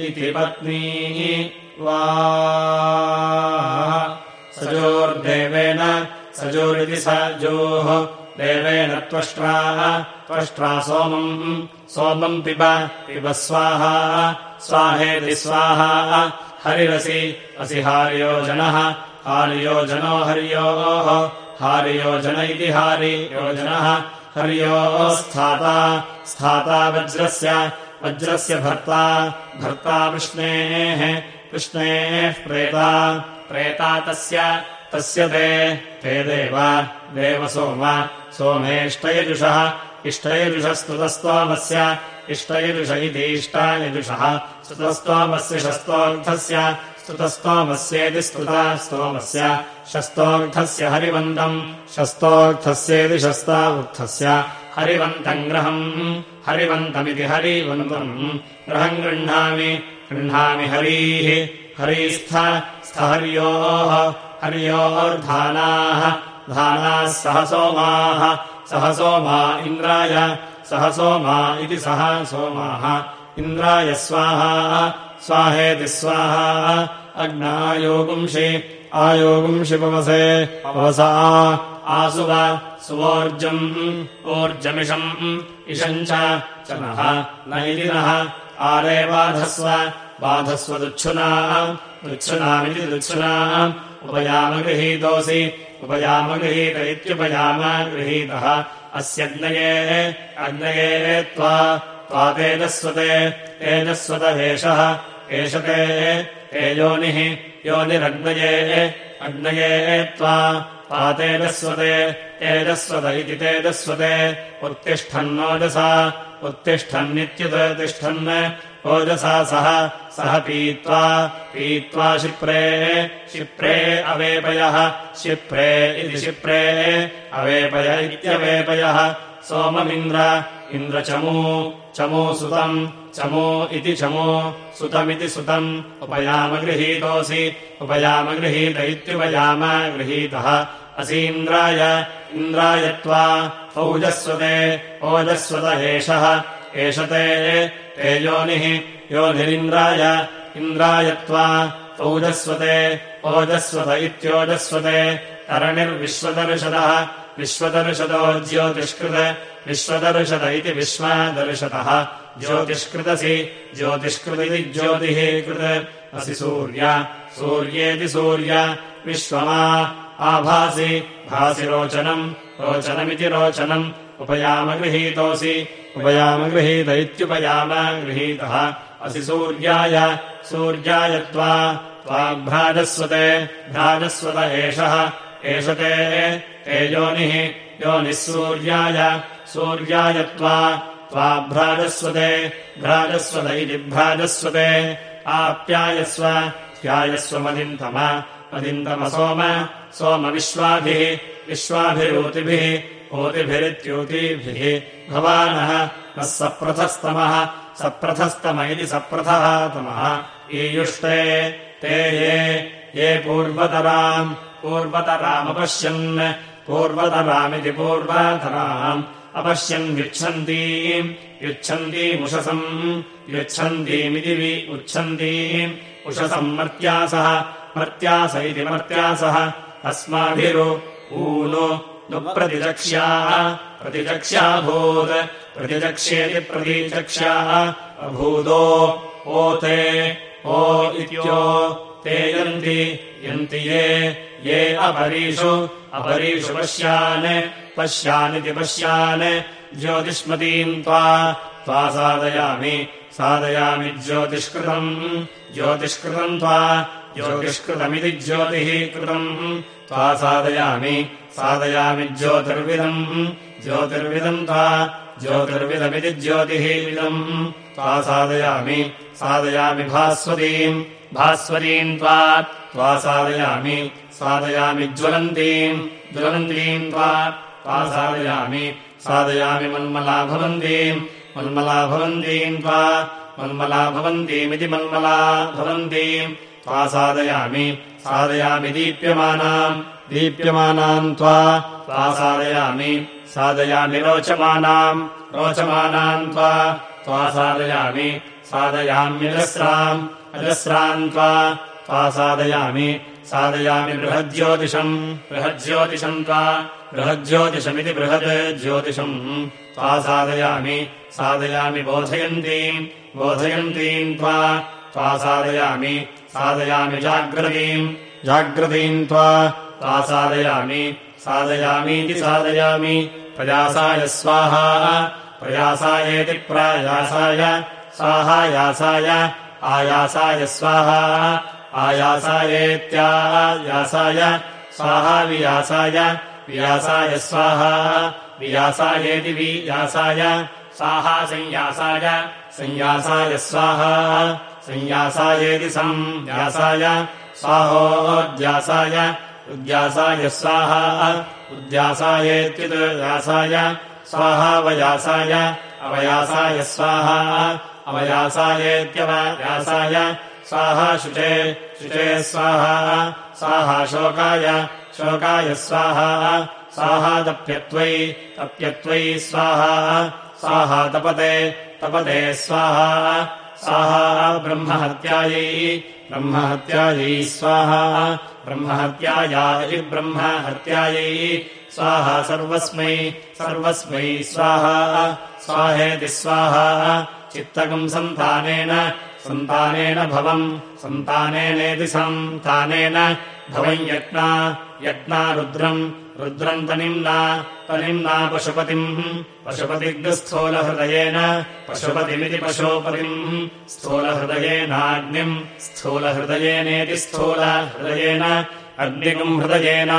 इति पत्नी वा सजोर्देवेन सजोरिति सजोः देवेन त्वष्ट्रा त्वष्ट्रा सोमम् सोमम् पिब पिब स्वाहा स्वाहेति स्वाहा हरिरसि असि हार्योजनः हार्योजनो हर्योः हार्योजन इति हर्योः स्थाता स्थाता वज्रस्य वज्रस्य भर्ता भर्ता कृष्णेः कृष्णेः प्रेता प्रेता तस्य तस्य ते ते देव देव सोम सोमेष्टयजुषः इष्टयजुषस्तुतस्तोमस्य इष्टयजुष इति इष्टायजुषः स्तुतस्तोमस्य शस्तोग्धस्य स्तुतस्तोमस्येति स्तुता स्तोमस्य शस्तोग्धस्य हरिवन्तम् शस्तोग्धस्येति शस्तावुक्थस्य हरिवन्तम् ग्रहम् हरिवन्तमिति हरिवन्तम् ग्रहम् गृह्णामि गृह्णामि हरीः हरीस्थ स्थहर्योः हर्योर्धानाः। धानाः सह सोमाः सह सोमा इन्द्राय। सह सोमा इति सह सोमाः इन्द्राय स्वाहा। स्वाहेति स्वाहा। अग्नायोगुंषि। आयोगुंषि पवसे। आसुव। सुवोर्जम्। ऊर्जमिषम् इषम् च नः। न इति नः। आरे बाधस्व। बाधस्व दुच्छुना। दुच्छुनामिति दुच्छुना उपयामगृहीतोऽसि। उपयामगृहीत इत्युपयाम गृहीतः। अस्यग्नये अग्नये त्वा तेजस्वते तेजस्वत एषः। एष ते तेजोनिः योनिरग्नये अग्नये त्वा तेजस्वते तेजस्वत इति तेजस्वते उत्तिष्ठन्नोजसा उत्तिष्ठन्नित्युतिष्ठन् ओजसा सह सह पीत्वा पीत्वा शिप्रे शिप्रे अवेपयः शिप्रे इति शिप्रे अवेपय इत्यवेपयः सोममिन्द्र इन्द्रचमू चमू सुतम् चमू इति चमू सुतमिति सुतम् उपयामगृहीतोऽसि उपयामगृहीत इत्युपयाम गृहीतः। असीन्द्राय इन्द्रायत्वा औजस्वते ओजस्वत एषः एष ते ते योनिः योनिरिन्द्राय इन्द्रायत्वा औजस्वते ओजस्वत इत्योजस्वते तरणिर्विश्वदर्शदः विश्वदर्शदो ज्योतिष्कृत विश्वदर्शद इति विश्वादर्शतः। ज्योतिष्कृतसि ज्योतिष्कृतिति ज्योतिः कृत असि सूर्य सूर्येति सूर्य विश्वमा आभासि भासि रोचनम् रोचनमिति रोचनम् उपयामगृहीतोऽसि उपयामगृहीत इत्युपयाम गृहीतः। असि सूर्याय सूर्याय त्वा त्वाभ्राजस्वते भ्राजस्वत एषः। एष ते ते योनिः योनिः सूर्याय त्वा त्वाभ्राजस्वते भ्राजस्वत इति भ्राजस्वते आप्यायस्व ध्यायस्वमदिन्तम मदिन्तमसोम सोमविश्वाभिः विश्वाभिरोतिभिः ओतिभिरित्योतिभिः भवानः नः सप्रथस्तमः सप्रथस्तम इति सप्रथः तमः। ईयुष्टे ते ये ये पूर्वतराम् पूर्वतरामपश्यन् पूर्वतरामिति पूर्वतराम् अपश्यन् युच्छन्तीम् युच्छन्तीमुषसम् युच्छन्तीमिति वि उच्छन्तीम्। उषसम् मर्त्यासः मर्त्यास इति मर्त्यासः अस्माभिरु ऊनु नु प्रतिचक्ष्याः प्रतिचक्ष्याभूत् प्रतिचक्ष्येति प्रतिचक्ष्याः अभूदो ओ ते ओ इत्यो ते यन्ति यन्ति ये ये अपरीषु अपरीषु पश्यान् पश्यानिति पश्यान्। ज्योतिष्मतीम् त्वा त्वा साधयामि साधयामि ज्योतिष्कृतम्। ज्योतिष्कृतम् त्वा ज्योतिष्कृतमिति ज्योतिः कृतम्। त्वा साधयामि साधयामि ज्योतिर्विदम्। ज्योतिर्विदम् त्वा ज्योतिर्विदमिति ज्योतिः विदम् त्वा साधयामि साधयामि भास्वतीम्। भास्वतीम् त्वा त्वा साधयामि साधयामि ज्वलन्तीम्। ज्वलन्तीम् त्वा त्वा साधयामि साधयामि मन्मला भवन्तीम् मन्मला भवन्तीम् त्वा मन्मला भवन्तीमिति मन्मला भवन्तीम् त्वा साधयामि साधयामि दीप्यमानाम् दीप्यमानाम् त्वा साधयामि साधयामि रोचमानाम् रोचमानाम् त्वा त्वा साधयामि साधयाम्यजस्राम् अजस्राम् त्वा त्वा साधयामि साधयामि बृहज्योतिषम् बृहज्योतिषम् त्वा बृहज्योतिषमिति बृहद् ज्योतिषम् त्वा साधयामि साधयामि बोधयन्तीम् बोधयन्तीम् त्वा त्वा साधयामि साधयामि जाग्रतीम् जाग्रतीम् त्वा त्वा साधयामि साधयामीति साधयामि प्रयासाय स्वाहा प्रयासायेति प्रायासाय स्वाहायासाय आयासाय स्वाहा आयासायेत्यायासाय स्वाहावियासाय वियासाय स्वाहा वियासायेति वियासाय साहा संयासाय संयासाय स्वाहा संयासायेति संयासाय स्वाहोद्यासाय उद्यासाय स्वाहा उद्यासायेत्युद्यासाय स्वाहावयासाय अवयासाय। स्वाहा अवयासायेत्यवयासाय स्वाहा शुचे। शुचे स्वाहा स्वाहा शोकाय। शोकाय स्वाहा स्वाहा तप्यत्वै। तप्यत्वै स्वाहा स्वाहा तपते तपते स्वाहा। स्वाहा ब्रह्महत्यायै ब्रह्महत्यायै स्वाहा। ब्रह्महत्यायाय ब्रह्महत्यायै स्वाहा सर्वस्मै सर्वस्मै स्वाहा। स्वाहेति स्वाहा चित्तकम् सन्तानेन सन्तानेन भवम् सन्तानेनेति सन्तानेन भवम् यज्ञा यत्ना रुद्रम् रुद्रम् तनिम्ना तनिम्ना पशुपतिम्। पशुपतिग्स्थूलहृदयेन पशुपतिमिति पशुपतिम्। स्थूलहृदयेनाग्निम् स्थूलहृदयेनेति स्थूलहृदयेन अग्निकम् हृदयेन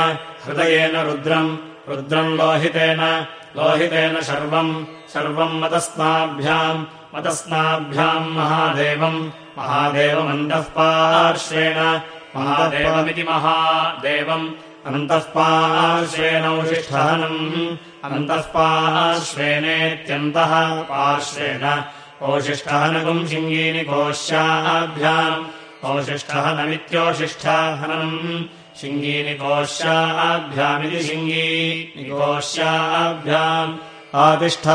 हृदयेन रुद्रम्। रुद्रम् लोहितेन लोहितेन शर्वम्। शर्वम् मतस्नाभ्याम् मतस्नाभ्याम् महादेवम्। महादेवमन्तः पार्श्वेण महादेवमिति महादेवम् अन्तः पार्श्वेणौषिष्ठानम् अन्तः पार्श्वेनेत्यन्तः पार्श्वेण शिङ्गीनि कोश्याभ्याम्। ओषिष्ठहनमित्योषिष्ठाहनम् शिङ्गीनि कोश्याभ्यामिति शिङ्गीनि कोश्याभ्याम् आतिष्ठ।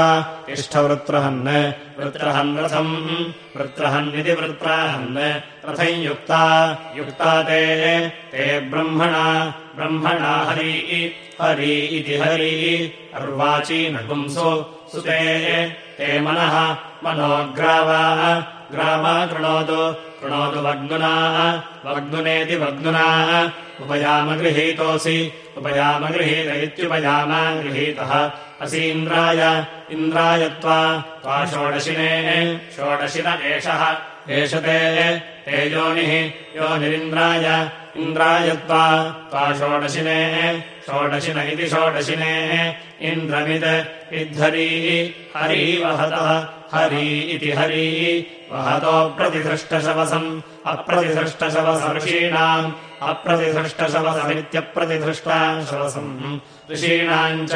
तिष्ठवृत्रहन्। वृत्रहन् रथम्। वृत्रहन्निति वृत्राहन्। रथम् युक्ता। युक्ता ते। ते ब्रह्मणा। ब्रह्मणा हरि। हरि इति हरि। अर्वाची नपुंसु। सुते। ते मनः। मनोग्रावा ग्रामा कृणोतु। कृणोतु वग्नुना। वग्नुनेति वग्नुना। उपयामगृहीतोऽसि उपयामगृहीत इत्युपयाम गृहीतः असीन्द्राय त्वा षोडशिने षोडशिन एषः। एष ते ते योनिः योनिरिन्द्राय इन्द्राय त्वा षोडशिने षोडशिन इति षोडशिने इन्द्रमित् इद्धरी हरी वहतः हरी इति हरी वहतो प्रतिधृष्टशवसम् अप्रतिधृष्टशवसऋषीणाम् अप्रतिधृष्टशवसमित्यप्रतिधृष्टा शवसम् ऋषीणाम् च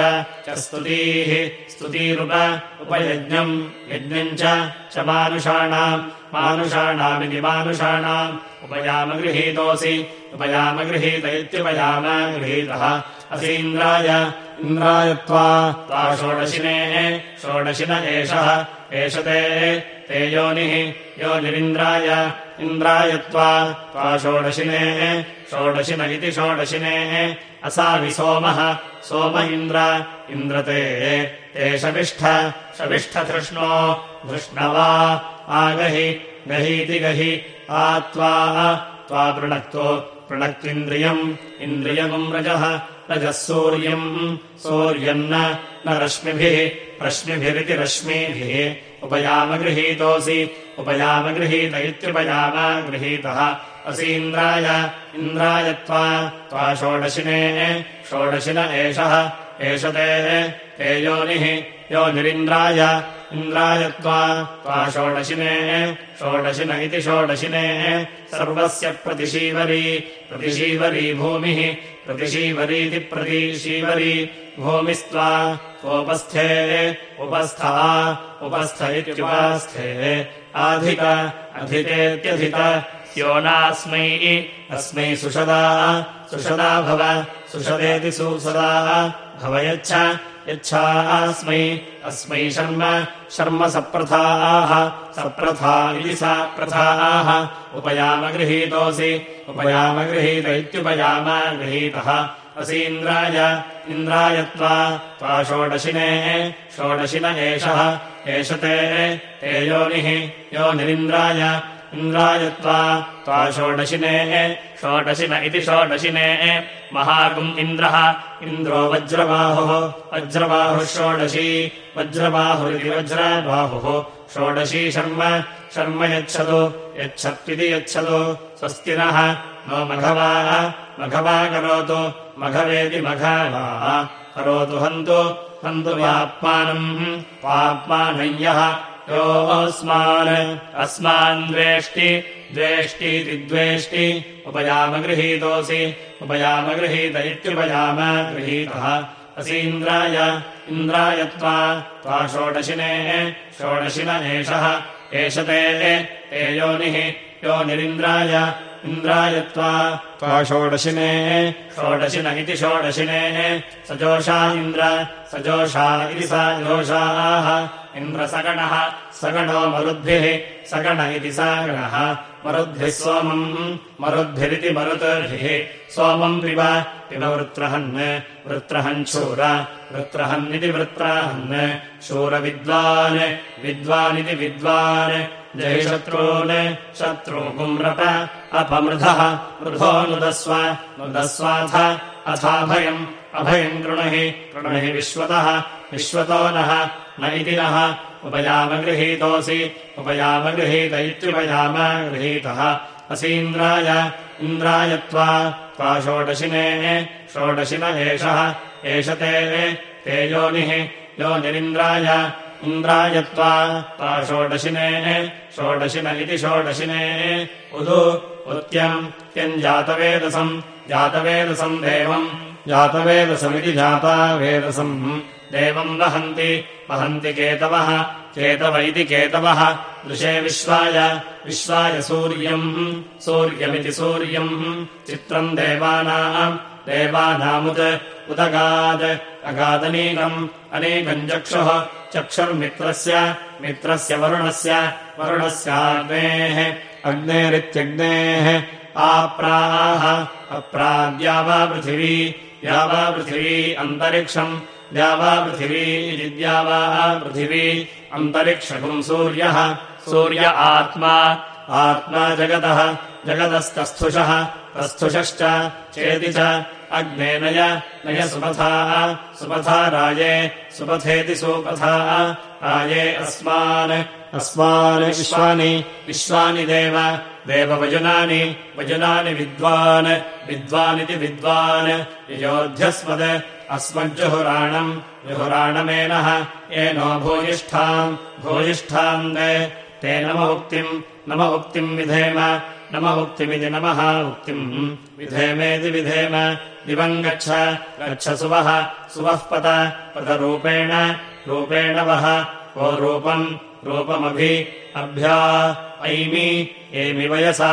स्तुतीः स्तुतीरुप उपयज्ञम् यज्ञम् च मानुषाणाम् मानुषाणामिति मानुषाणाम्। उपयामगृहीतोऽसि उपयामगृहीत इत्युपयाम गृहीतः। असीन्द्राय इन्द्राय त्वा षोडशिने षोडशिन एषः एष ते ते योनिः योनिरिन्द्राय इन्द्राय त्वा षोडशिने षोडशिन इति षोडशिने असावि सोमः सोम इन्द्र इन्द्रते ते शविष्ठ शविष्ठधृष्णो धृष्णवा आगहि गहीति गहि आ त्वा त्वा पृणक्तो पृणक्त्विन्द्रियम् इन्द्रियगुम् रजः रजः सूर्यम् सूर्यन्न न रश्मिभिः रश्मिभिरिति रश्मिभिः उपयामगृहीतोऽसि। उपयामगृहीत इत्युपयाम गृहीतः। असीन्द्राय इन्द्राय त्वा षोडशिने षोडशिन एषः एष ते योनिः योनिरिन्द्राय इन्द्राय त्वा षोडशिने, षोडशिन इति षोडशिने, सर्वस्य प्रतिशीवरी प्रतिशीवरी भूमिः, प्रतिशीवरीति प्रतिशीवरी भूमिस्त्वा त्वोपस्थे उपस्था, उपस्थ इत्युपास्थे आधिक अधितेत्यधिक योनास्मै अस्मै सुषदा सुषदा भव, सुषदेति सुसदा भवयच्छ यच्छास्मै अस्मै शर्म शर्म सप्रथाः सप्रथा इति सा प्रथाः। उपयामगृहीतोऽसि उपयामगृहीत इत्युपयाम गृहीतः। असीन्द्राय इन्द्राय त्वा षोडशिने षोडशिन एषः एष ते ते योनिः योनिरिन्द्राय इन्द्राय त्वा षोडशिने षोडशिन इति षोडशिने। महागुम् इन्द्रः। इन्द्रो वज्रबाहुः। वज्रबाहुः षोडशी। वज्रबाहुरिति वज्रबाहुः। षोडशी शर्म। शर्म यच्छतु। यच्छत्विति यच्छतु। स्वस्तिनः। नो मघवाः। मघवा करोतु। मघवेति मघवा। करोतु हन्तु। हन्तु वाप्मानम्। वाप्मानय्यः योऽस्मान् अस्मान् द्वेष्टि द्वेष्टीति द्वेष्टि उपयामगृहीतोऽसि उपयामगृहीत इत्युपयाम गृहीतः। असीन्द्राय इन्द्राय त्वा षोडशिने षोडशिन एषः एष ते योनिः योनिरिन्द्राय इन्द्राय त्वा षोडशिने षोडशिन इति षोडशिने सजोषा इन्द्र सजोषा इति सा जोषाः इन्द्रसगणः सगणो मरुद्भिः सगण इति सगणः मरुद्भिः सोमम् मरुद्भिरिति मरुद्भिः सोमम् पिब पिब वृत्रहन् वृत्रहन् शूर वृत्रहन्निति वृत्राहन् शूरविद्वान् विद्वानिति विद्वान् जयशत्रून् शत्रूपुम्रप अपमृधः मृधो नुदस्व नुदस्वाथ अथाभयम् अभयम् कृणुहि कृणुहि विश्वतः विश्वतो नः न इति नः उपयामगृहीतोऽसि उपयामगृहीत इत्युपयाम गृहीतः असीन्द्राय इन्द्राय त्वा त्वा षोडशिनेः षोडशिन एषः एष ते ते योनिः योनिरिन्द्राय इन्द्राय त्वा षोडशिनेः षोडशिन इति षोडशिने। उदु उत्त्यम् त्यञ्जातवेदसम् जातवेदसम् देवम् जातवेदसमिति जातावेदसम् देवम् वहन्ति वहन्ति केतवः केतव इति केतवः। दृशे विश्वाय विश्वाय सूर्यम् सूर्यमिति सूर्यम्। चित्रम् देवानाम् देवानामुत् उदगाद् अगादनीकम् अनेकम् चक्षुः। चक्षुर्मित्रस्य मित्रस्य वरुणस्य वरुणस्याग्नेः अग्नेरित्यग्नेः। आप्राः अप्राद्यावापृथिवी द्यावापृथिवी अन्तरिक्षम् द्यावापृथिवी द्यावापृथिवी अन्तरिक्षकम् सूर्यः। सूर्य आत्मा आत्मा जगतः जगदस्तस्थुषः तस्थुषश्च चेति च अग्ने नय नय सुपथाः सुपथा राये सुपथेति सुपथा राये अस्मान् अस्मान् विश्वानि विश्वानि देव देववजुनानि वजुनानि विद्वान् विद्वानिति विद्वान् ययोध्यस्मद् अस्मज्जुहुराणम् जुहुराणमेनः येनो भूयिष्ठाम् भूयिष्ठान् ते नम उक्तिम् नम उक्तिम् विधेम नम उक्तिमिति नमः उक्तिम् विधेमेति विधेम दिवम् गच्छ। गच्छ सुवः। सुवः पत पतरूपेण रूपेण वः। वो रूपम्। रूपमभि। अभ्या। ऐमि। एमि वयसा।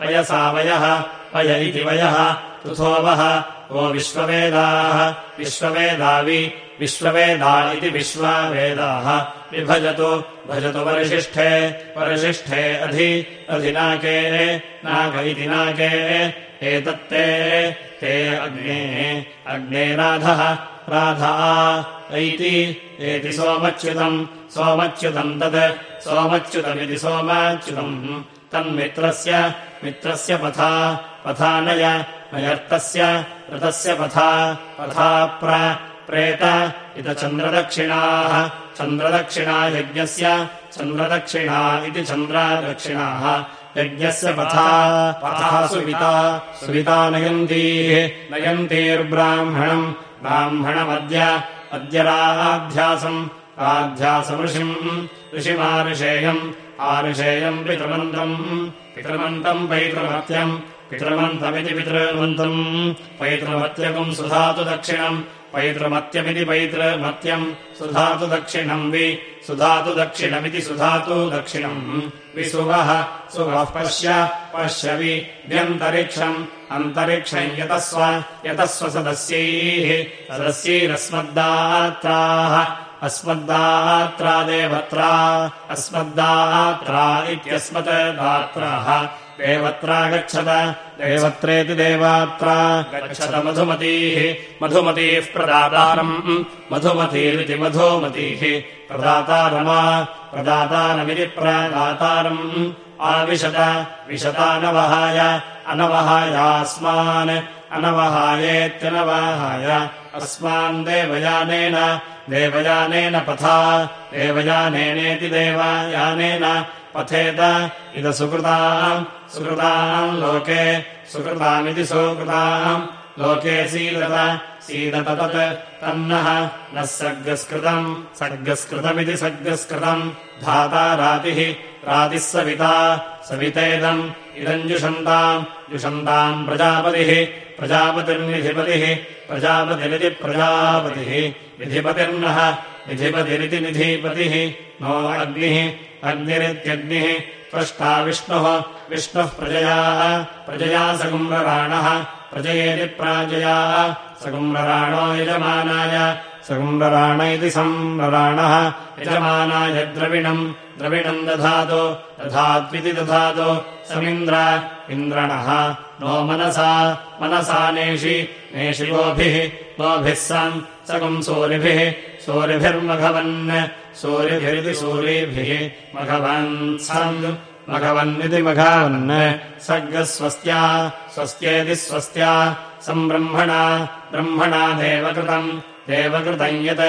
वयसा वयः। वय इति वयः। तुथोवः वो। विश्ववेदाः। विश्ववेदावि। विश्ववेदा इति विश्ववेदाः। विभजतु। भजतु परिशिष्ठे परिशिष्ठे अधि। अधिनाके नाक इति नाके एतत्ते ते अग्ने अग्ने राधः राधा ऐति एति सोमच्युतम् सोमच्युतम् तत् सोमच्युतमिति सोमाच्युतम्। तन्मित्रस्य मित्रस्य पथा पथा नय नयर्तस्य रतस्य पथा पथा प्रेत इत चन्द्रदक्षिणाः चन्द्रदक्षिणा यज्ञस्य चन्द्रदक्षिणा इति चन्द्रादक्षिणाः यज्ञस्य पथा पथा सुविता सुविता नयन्तीः नयन्तीर्ब्राह्मणम् ब्राह्मणमद्य अद्य राध्यासम् आध्यासमृषिम् ऋषिमारुषेयम् आरुषेयम् पितृमन्तम् पितृमन्तम् पैतृमत्यम् पितृमन्तमिति पितृमन्तम् पैतृमत्यकम् सुधातु दक्षिणम् पैतृमत्यमिति पैतृमत्यम् सुधातु दक्षिणम् वि सुधातु दक्षिणमिति सुधातु दक्षिणम्। विसुवः सुवः पश्य पश्यवि व्यन्तरिक्षम् अन्तरिक्षम् यतस्व यतस्व सदस्यैः सदस्यैरस्मद्दात्राः। अस्मद्दात्रा देवत्रा अस्मद्दात्रा इत्यस्मत् दात्राः देवत्रा गच्छत देवत्रेति देवात्रा। गच्छत मधुमतीः। मधुमतीः प्रदातारम्। मधुमतीरिति मधुमतीः। प्रदातारमा। प्रदातारमिति प्रदातारम्। आविशत। विशतानवहाय। अनवहायास्मान्। अनवहायेत्यनवहाय अस्मान् देवयानेन। देवयानेन पथा। देवयानेनेति देवायानेन पथेत। इद सुकृताम् सुकृताम् लोके सुकृतामिति सुकृताम्। लोके सीदत सीदत तत् तन्नः नः सर्गस्कृतम् सर्गस्कृतमिति सर्गस्कृतम् धाता रातिः रातिः सविता सवितेदम्। इदम् जुषन्ताम् जुषन्ताम् प्रजापतिः प्रजापतिर्निधिपतिः प्रजापतिरिति प्रजापतिः। निधिपतिर्नः निधिपतिरिति निधिपतिः। नो अग्निः अग्निरित्यग्निः त्वष्टा विष्णुः। विष्णुः प्रजया प्रजया सगुम्रराणः प्रजयेति प्राजया सगुम्रराणो यजमानाय। सगुम्रराण इति सम्रराणः यजमानाय द्रविणम्। द्रविणम् दधातु। दधात्विति दधातु। समिन्द्र इन्द्रणः। नो मनसा मनसा नेषि नेषि गोभिः। गोभिः सन् सगुम् सूरिभिः। सूरिभिर्मघवन् सूरिभिरिति सूरिभिः मघवन् सन् मघवन्निति मघावन्। सर्गः स्वस्त्या स्वस्त्येति स्वस्त्या सम्ब्रह्मणा ब्रह्मणा देवकृतम्। देवकृतम् यत्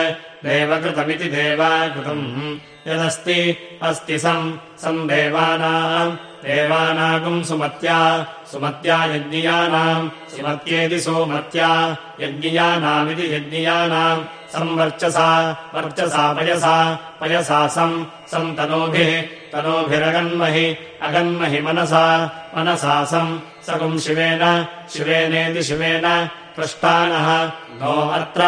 देवकृतमिति देवाकृतम्। यदस्ति अस्ति सम्। सम् देवानाम् देवानागुम् सुमत्या सुमत्या यज्ञियानाम् सुमत्येति सोमत्या यज्ञियानामिति यज्ञियानाम् संवर्चसा वर्चसा पयसा पयसा सम् सम् तनूभिः तनूभिरगन्महि अगन्महि मनसा मनसा सम् सकुम् शिवेन शिवेनेति शिवेन पृष्टानः नो अत्र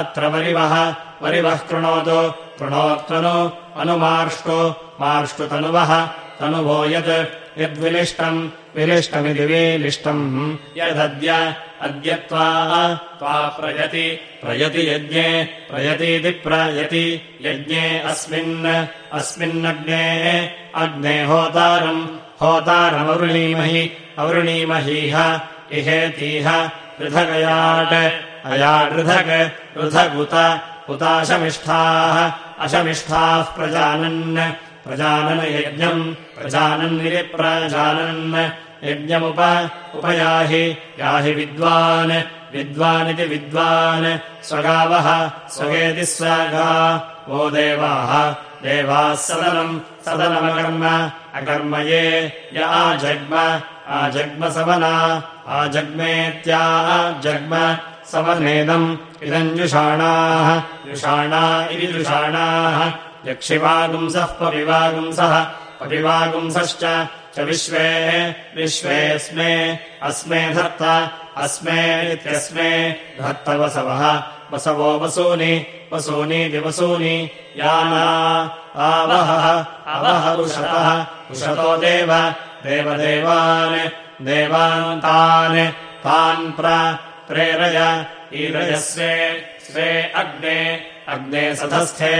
अत्र वरिवः वरिवः कृणोतु कृणोत्वनु अनुमार्ष्टु मार्ष्टुतनुवः तनुभो यत् यद्विलिष्टम् विलिष्टमिति विलिष्टम्। यदद्य अद्यत्वा त्वा प्रयति प्रयति यज्ञे प्रयतीति प्रयति यज्ञे अस्मिन् अस्मिन्नग्ने अग्ने होतारम् होतारमवृणीमहि अवृणीमहीह इहेतीह पृथगयाट् अयाडृथग् पृथगुत उताशमिष्ठाः अशमिष्ठाः प्रजानन् प्रजाननयज्ञम् प्रजानन्निति प्रजानन् यज्ञमुप उपयाहि याहि विद्वान् विद्वानिति विद्वान् स्वगावः स्वगेति स्वगा। वो देवाः देवाः सदनम् सदनमकर्म अकर्म ये य आजग्म आजग्मसवना आजग्मेत्या जग्म सवनेदम् इदम् जुषाणाः जुषाणा इति जुषाणाः यक्षिवागुंसः पविवागुंसः पविवागुंसश्च च विश्वे विश्वेऽस्मे अस्मे धत्त अस्मे इत्यस्मे धत्तवसवः वसवो। वसूनि वसूनि याना आवहः उषतः। उषतो देव देवदेवान् देवान् तान् प्रेरय ईरयस्वे स्वे अग्ने अग्ने सधस्थे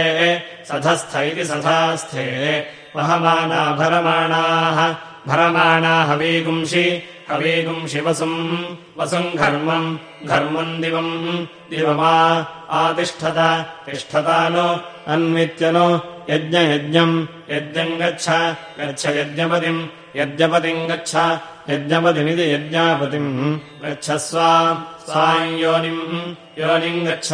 सधस्थ इति सधास्थे। वहमाना भरमाणाः भरमाणा हवीगुंषि हवीगुंषि वसुम् वसुम् घर्मम् घर्मम् दिवम् दिवमा आतिष्ठत तिष्ठता नो अन्वित्यनु यज्ञयज्ञम् यज्ञम् गच्छ गच्छ यज्ञपतिम् यज्ञपतिम् गच्छ यज्ञपतिमिति यज्ञापतिम् गच्छ स्वा स्वाम् योनिम् योनिम् गच्छ।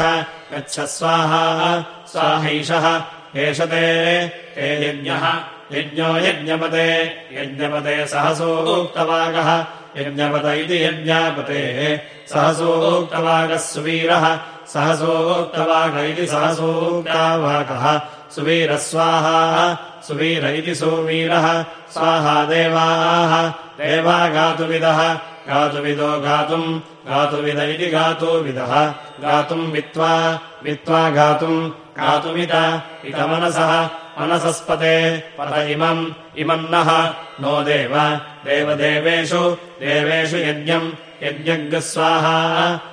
गच्छ स्वाहा स्वाहैषः। एष ते ते यज्ञः। यज्ञो यज्ञपते। यज्ञपते सहसोक्तवागः। यज्ञपत इति यज्ञापते। सहसोक्तवागः सुवीरः। सहसोक्तवाग इति सहसोक्तावाकः सुवीरस्वाहा सुवीर इति सुवीरः। स्वाहा देवाः देवा गातुविदः गातुविदो गातुम् गातुविद इति गातुविदः गातुम् वित्त्वा वित्त्वा गातुम् गातुमित इत मनसः। मनसस्पते पत इमम्। इमम् नः नो देव। देवदेवेषु। देवेषु यज्ञम्। यज्ञग्स्वाहा।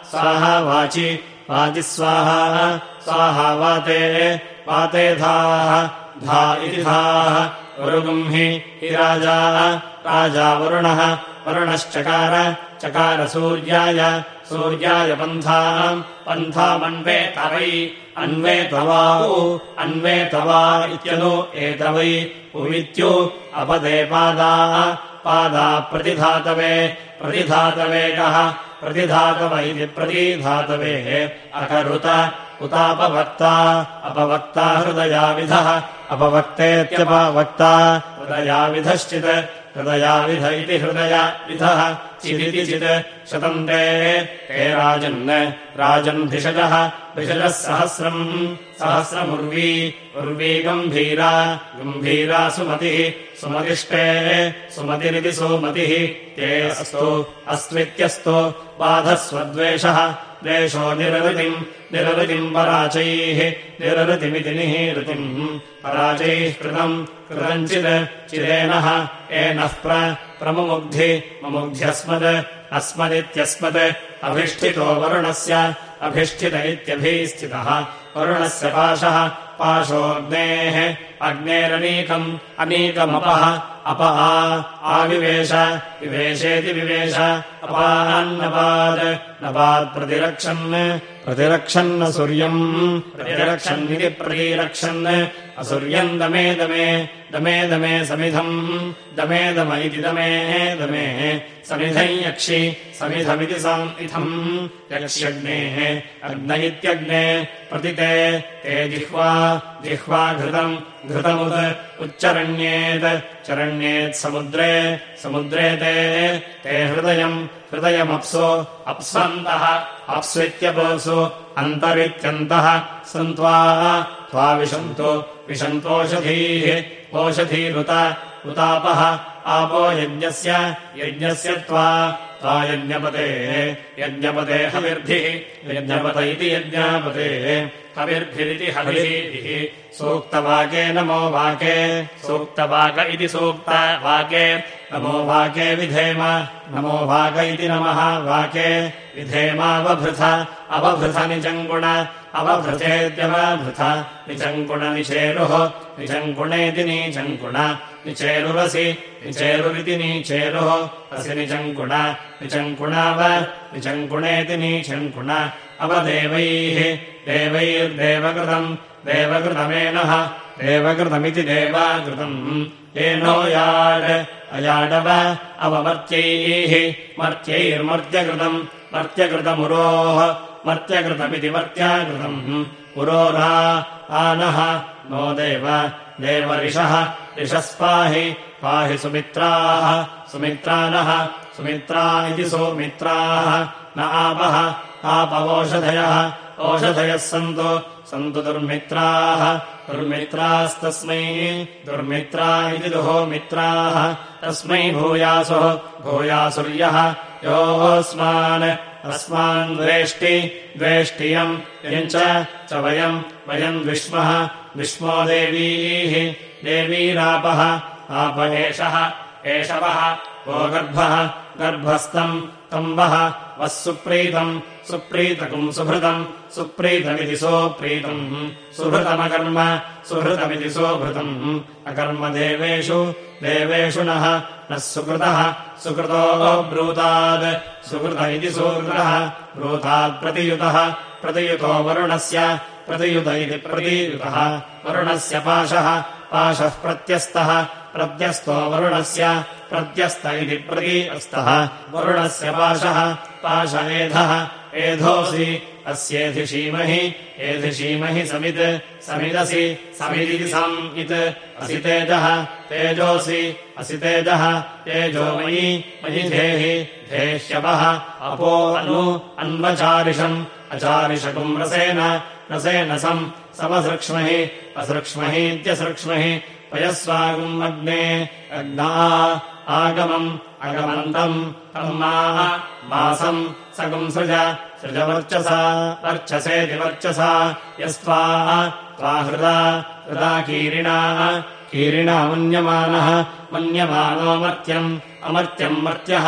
स्वाहा वाचि। वाचि स्वाहा। स्वाहा वाते। वाते धाः। धा इति धाः। वरुगुम् हि राजा राजा वरुणः वरुणश्चकार चकार सूर्याय पन्थाम् पन्थामन्वेतवै अन्वेतवा अन्वेतवा इत्यनु एतवै उवित्यु अपदे पादा पादा प्रतिधातवे प्रतिधातवेकः प्रतिधातव इति प्रतिधातवे अकरुत उतापवक्ता अपवक्ता हृदयाविधः अपवक्तेत्यपवक्ता हृदयाविधश्चित् हृदयाविध इति हृदयविधः चिदिति चित् शतम् ते। राजन् राजन् भिषजः भिषजः सहस्रम्। सहस्रमुर्वी उर्वी गम्भीरा गम्भीरा सुमतिः सुमतिष्टे सुमतिरिति सुमतिः। ते अस्तु अस्त्वित्यस्तु बाधस्वद्वेषः द्वेषो निरृतिम् निरृतिम् पराचैः निरृतिमिति निहीरृतिम्। पराचैः कृतम् कृतञ्चित् चिदेनः एनः प्रमुग्धि ममुग्ध्यस्मद् अस्मदित्यस्मत् अभिष्ठितो वरुणस्य अभिष्ठित इत्यभिस्थितः। वरुणस्य पाशः पाशोऽग्नेः अग्नेरनीकम् अनीकमपः अप आविवेश विवेशेति विवेश अपान्नपात् नपात्प्रतिरक्षन् प्रतिरक्षन्न सूर्यम् प्रतिरक्षन्निति प्रतिरक्षन् असुर्यम् दमे दमे दमे दमे समिधम् दमे दम इति दमे दमे समिधम् यक्षि समिधमिति सम् इथम् यक्ष्यग्नेः अग्न इत्यग्ने प्रतिते ते जिह्वा जिह्वा घृतम् घृतमुत् उच्चरण्येत् चरण्येत् समुद्रे ते ते हृदयम् हृदयमप्सु अप्स्वन्तः अप्स्वित्यपोसु अन्तरित्यन्तः सन्त्वा त्वा विशन्तु विशन्तोषधीः ओषधीरुत उतापः आपो यज्ञस्य यज्ञस्य त्वा त्वा यज्ञपते यज्ञपते हविर्भिः यज्ञपत इति यज्ञापते हविर्भिरिति हविः। सूक्तवाके नमो वाके सूक्तवाक इति सूक्तवाके नमो वाके विधेम नमो वाक इति नमः वाके। विधेमावभृथ अवभृथ निजङ्गुण अवभृथेत्यवभृथ निचङ्कुणनिचेरुः निचङ्कुणेति नीचङ्कुण निचेरुरसि निचेरुरिति नीचेरुः असि निचङ्कुण निचङ्कुणाव निचङ्कुणेति नीचङ्कुण अवदेवैः देवैर्देवकृतम् देवकृतमेनः देवकृतमिति देवाकृतम्। येनो याड् अयाडव अवमर्त्यैः मर्त्यैर्मर्त्यकृतम् मर्त्यकृतमुरोः मर्त्यकृतमिति मर्त्याकृतम्। पुरोरा आनः नो देव देवरिषः रिषस्पाहि पाहि सुमित्राः। सुमित्रानः। सुमित्रा इति सुमित्राः। न आपः। आपवोषधयः। ओषधयः सन्तु। सन्तु दुर्मित्राः। दुर्मित्रास्तस्मै। दुर्मित्रा इति दुः मित्राः। तस्मै भूयासुः। भूयासुर्यः। योऽस्मान्। अस्मान् द्वेष्टि। द्वेष्टियम्। यम् च वयम्। वयम् विष्मः। विष्मो देवीः देवीरापः आप एषः एषवः वो गर्भः गर्भस्तम् तम् वः सुप्रीतम् सुप्रीतकम् सुभृतम् सुप्रीतमिति सोप्रीतम् सुभृतमकर्म सुहृतमिति सोभृतम् अकर्म देवेषु देवेषु नः नः सुकृतः सुकृतो ब्रूतात् सुकृत इति सुकृतः ब्रूतात्प्रतियुतः प्रतियुतो वरुणस्य प्रतियुत इति प्रतियुतः वरुणस्य पाशः पाशः प्रत्यस्तः प्रत्यस्तो वरुणस्य प्रत्यस्त इति प्रतीस्तः वरुणस्य पाशः पाश एधः एधोऽसि अस्येधिषीमहि एधिषीमहि समित् समिदसि समिदिति सम् इत् असि तेजः तेजोऽसि असि तेजः तेजो मयि मयि धेहि धेह्यवः अपो अनु अन्वचारिषम् अचारिषकुम् रसेन रसेन सम् समसृक्ष्महि असृक्ष्महीत्यसृक्ष्महि पयस्वागुम् अग्ने अग्ना आगमम् अगमन्तम् तन्माः मासम् सगुंसृज सृजवर्चसा वर्चसा यस्त्वा त्वा हृदा हृदा कीरिणाः कीरिणा मन्यमानः मन्यमानो मर्त्यम् अमर्त्यम् मर्त्यः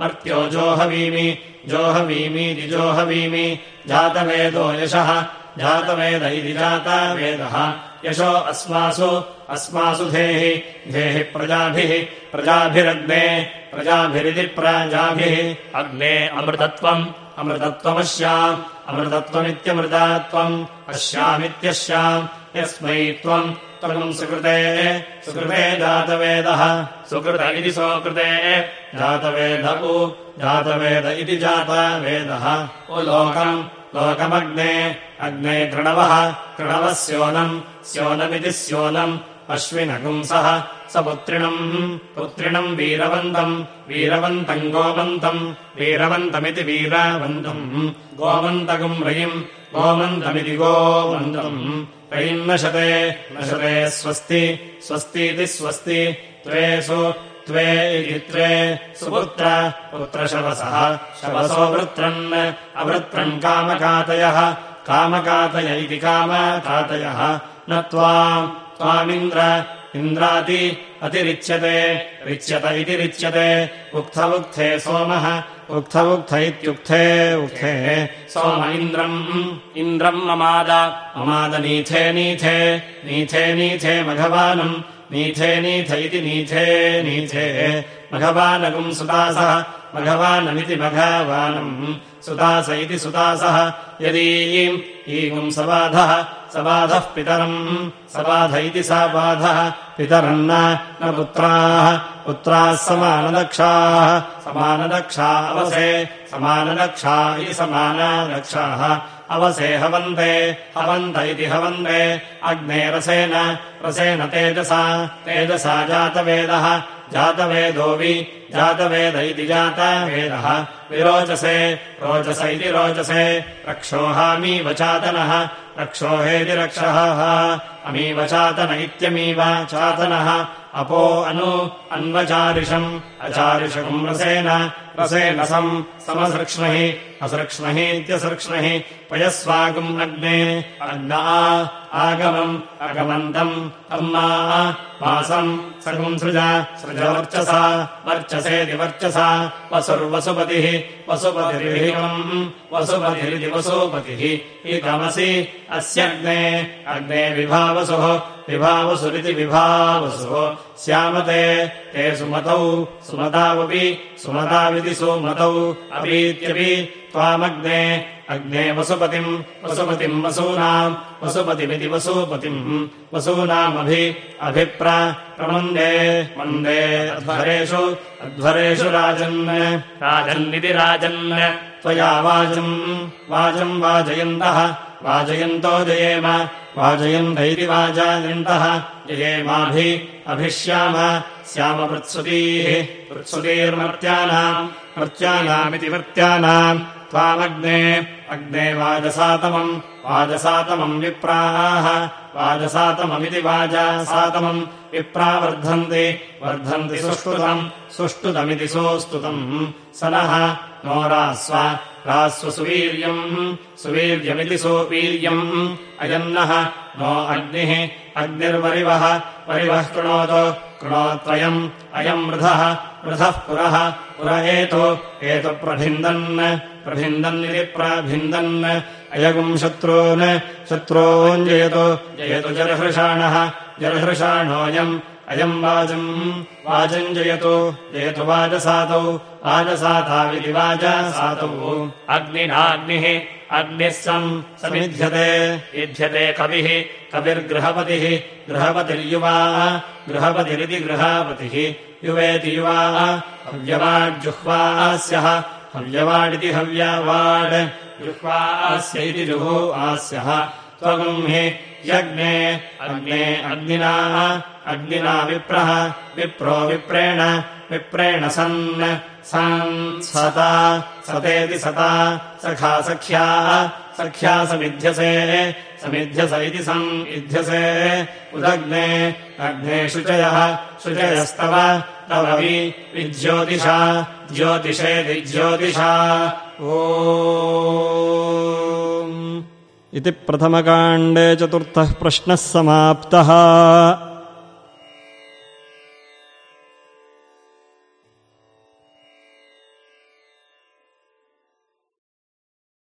मर्त्यो जोहवीमि जोहवीमि जातवेदो यशः जातवेद इति जातावेदः। यशो अस्मासु अस्मासु धेहि धेहि प्रजाभिः प्रजाभिरग्ने प्रजाभिरिति प्राजाभिः। अग्ने अमृतत्वम् अमृतत्वमस्याम् अमृतत्वमित्यमृतात्वम् अश्यामित्यस्याम् यस्मै त्वम् त्वम् सुकृते सुकृते जातवेदः। सुकृत इति सोकृते जातवेदौ जातवेद इति जातवेदः। ओ लोकम् लोकमग्ने अग्ने कृणवः कृणवः स्योनम् स्योनमिति स्योनम् अश्विनपुंसः स पुत्रिणम् पुत्रिणम् वीरवन्तम् वीरवन्तम् गोमन्तम् वीरवन्तमिति वीरावन्तम् गोमन्तकम् रयिम् गोमन्तमिति गोमन्तम्। रयिम् नशते नशते स्वस्ति स्वस्तीति स्वस्ति त्वेषु त्वे इति त्वे सुपुत्र पुत्रशवसः शवसो। वृत्रन् अवृत्रम् कामकातयः। कामकातय इति कामकातयः। न त्वाम् त्वामिन्द्र इन्द्राति अतिरिच्यते। रिच्यत इति रिच्यते। उक्थवुक्थे सोमः। उक्थवुक्थ इत्युक्थे उक्थे सोम इन्द्रम्। इन्द्रम् ममाद। ममादनीथे नीथे। नीथे नीथे मघवानम् नीथे नीथ इति नीथे नीथे। मघवानगुम् सुदासः मघवानमिति मघवानम् सुदास इति सुदासः यदीम् ईगुम् सवाधः स बाधः पितरम्। स बाध इति सा बाधः पितरम् न पुत्राः। पुत्राः समानदक्षाः। समानदक्षा अवसे समानदक्षा इति समानादक्षाः अवसे हवन्ते हवन्त इति हवन्ते अग्ने रसेन रसेन तेजसा तेजसा जातवेदः जातवेदोऽपि जातवेद इति जातवेदः विरोचसे रोचस इति रोचसे रक्षोहामीव चातनः रक्षोहेति रक्षः अमीव चातन इत्यमीव चातनः अपो अनु अन्वचारिषम्। अचारिषम् रसेन। रसेन सम्। समसृक्ष्महि असृक्ष्महीत्यसृक्ष्महि पयस्वागम् अग्ने। अग्ना आगमम्। अगमन्तम्। अम्मा मासम् सृज। सृजवर्चसा। वर्चसेति वर्चसा। वसुर्वसुपतिः। वसुपतिर्हिमम् वसुपतिरिति वसुपतिः। इदमसि अस्यग्ने अग्ने विभावसुः विभावसुरिति विभावसुः श्यामते ते सुमतौ सुमतावपि सुमताविति सुमतौ। अपीत्यपि त्वामग्ने अग्ने वसुपतिम् वसुपतिम् वसूनाम् वसुपतिमिति वसूपतिम्। वसूनामभि अभिप्र प्रमन्दे मन्दे अध्वरेषु अध्वरेषु राजन्। राजन्निति राजन्। त्वया वाजम् वाजम् वाजयन्तः वाजयन्तो जयेम वाजयन्तैति वाजायन्तः। जयेमाभि अभिश्याम श्यामवृत्सुतीः वृत्सुतीर्मर्त्यानाम् मर्त्यानामिति मर्त्यानाम्। त्वामग्ने। अग्ने वाजसातमम्। वाजसातमम् विप्राः। वाजसातममिति वाजासातमम्। विप्रावर्धन्ति। वर्धन्ति सुष्टुतम् सुष्टुतमिति सोऽस्तुतम्। स नः। नो रास्व रास्व सुवीर्यम् सुवीर्यमिति सुवीर्यम् अयन्नः नो अग्निः अग्निर्वरिवः वरिवः कृणोतु कृणोत्रयम् अयम् वृधः वृधः पुरः पुर एतु एतु प्रभिन्दन् प्रभिन्दन्निति प्रभिन्दन्। अयगुम् शत्रून् शत्रूञ्जयतु जयतु जरहृषाणः जरहृषाणोऽयम् अयम् वाजम् वाजम् जयतु जयतु वाजसातौ वाजसाताविति वाजसातौ। अग्निनाग्निः अग्निः सम् समिध्यते युध्यते कविः कविर्गृहपतिः गृहपतिर्युवा गृहपतिरिति गृहापतिः युवेति युवा हव्यवाड्जुह्वास्यः हव्यवाडिति हव्यावाड् जुह्वास्य इति जुहु आस्यः। त्वगम् हि यज्ञे अग्ने अग्निना अग्निना विप्रः विप्रो विप्रेण विप्रेण सन् सन् सता सतेति सता सखा सख्याः सख्या समिध्यसे समिध्यस इति सम् इध्यसे उदग्ने अग्ने शुचयः शुचयस्तव तव वि विज्योतिषा ज्योतिषेति ज्योतिषा ओ इति प्रथमकाण्डे चतुर्थः प्रश्नः समाप्तः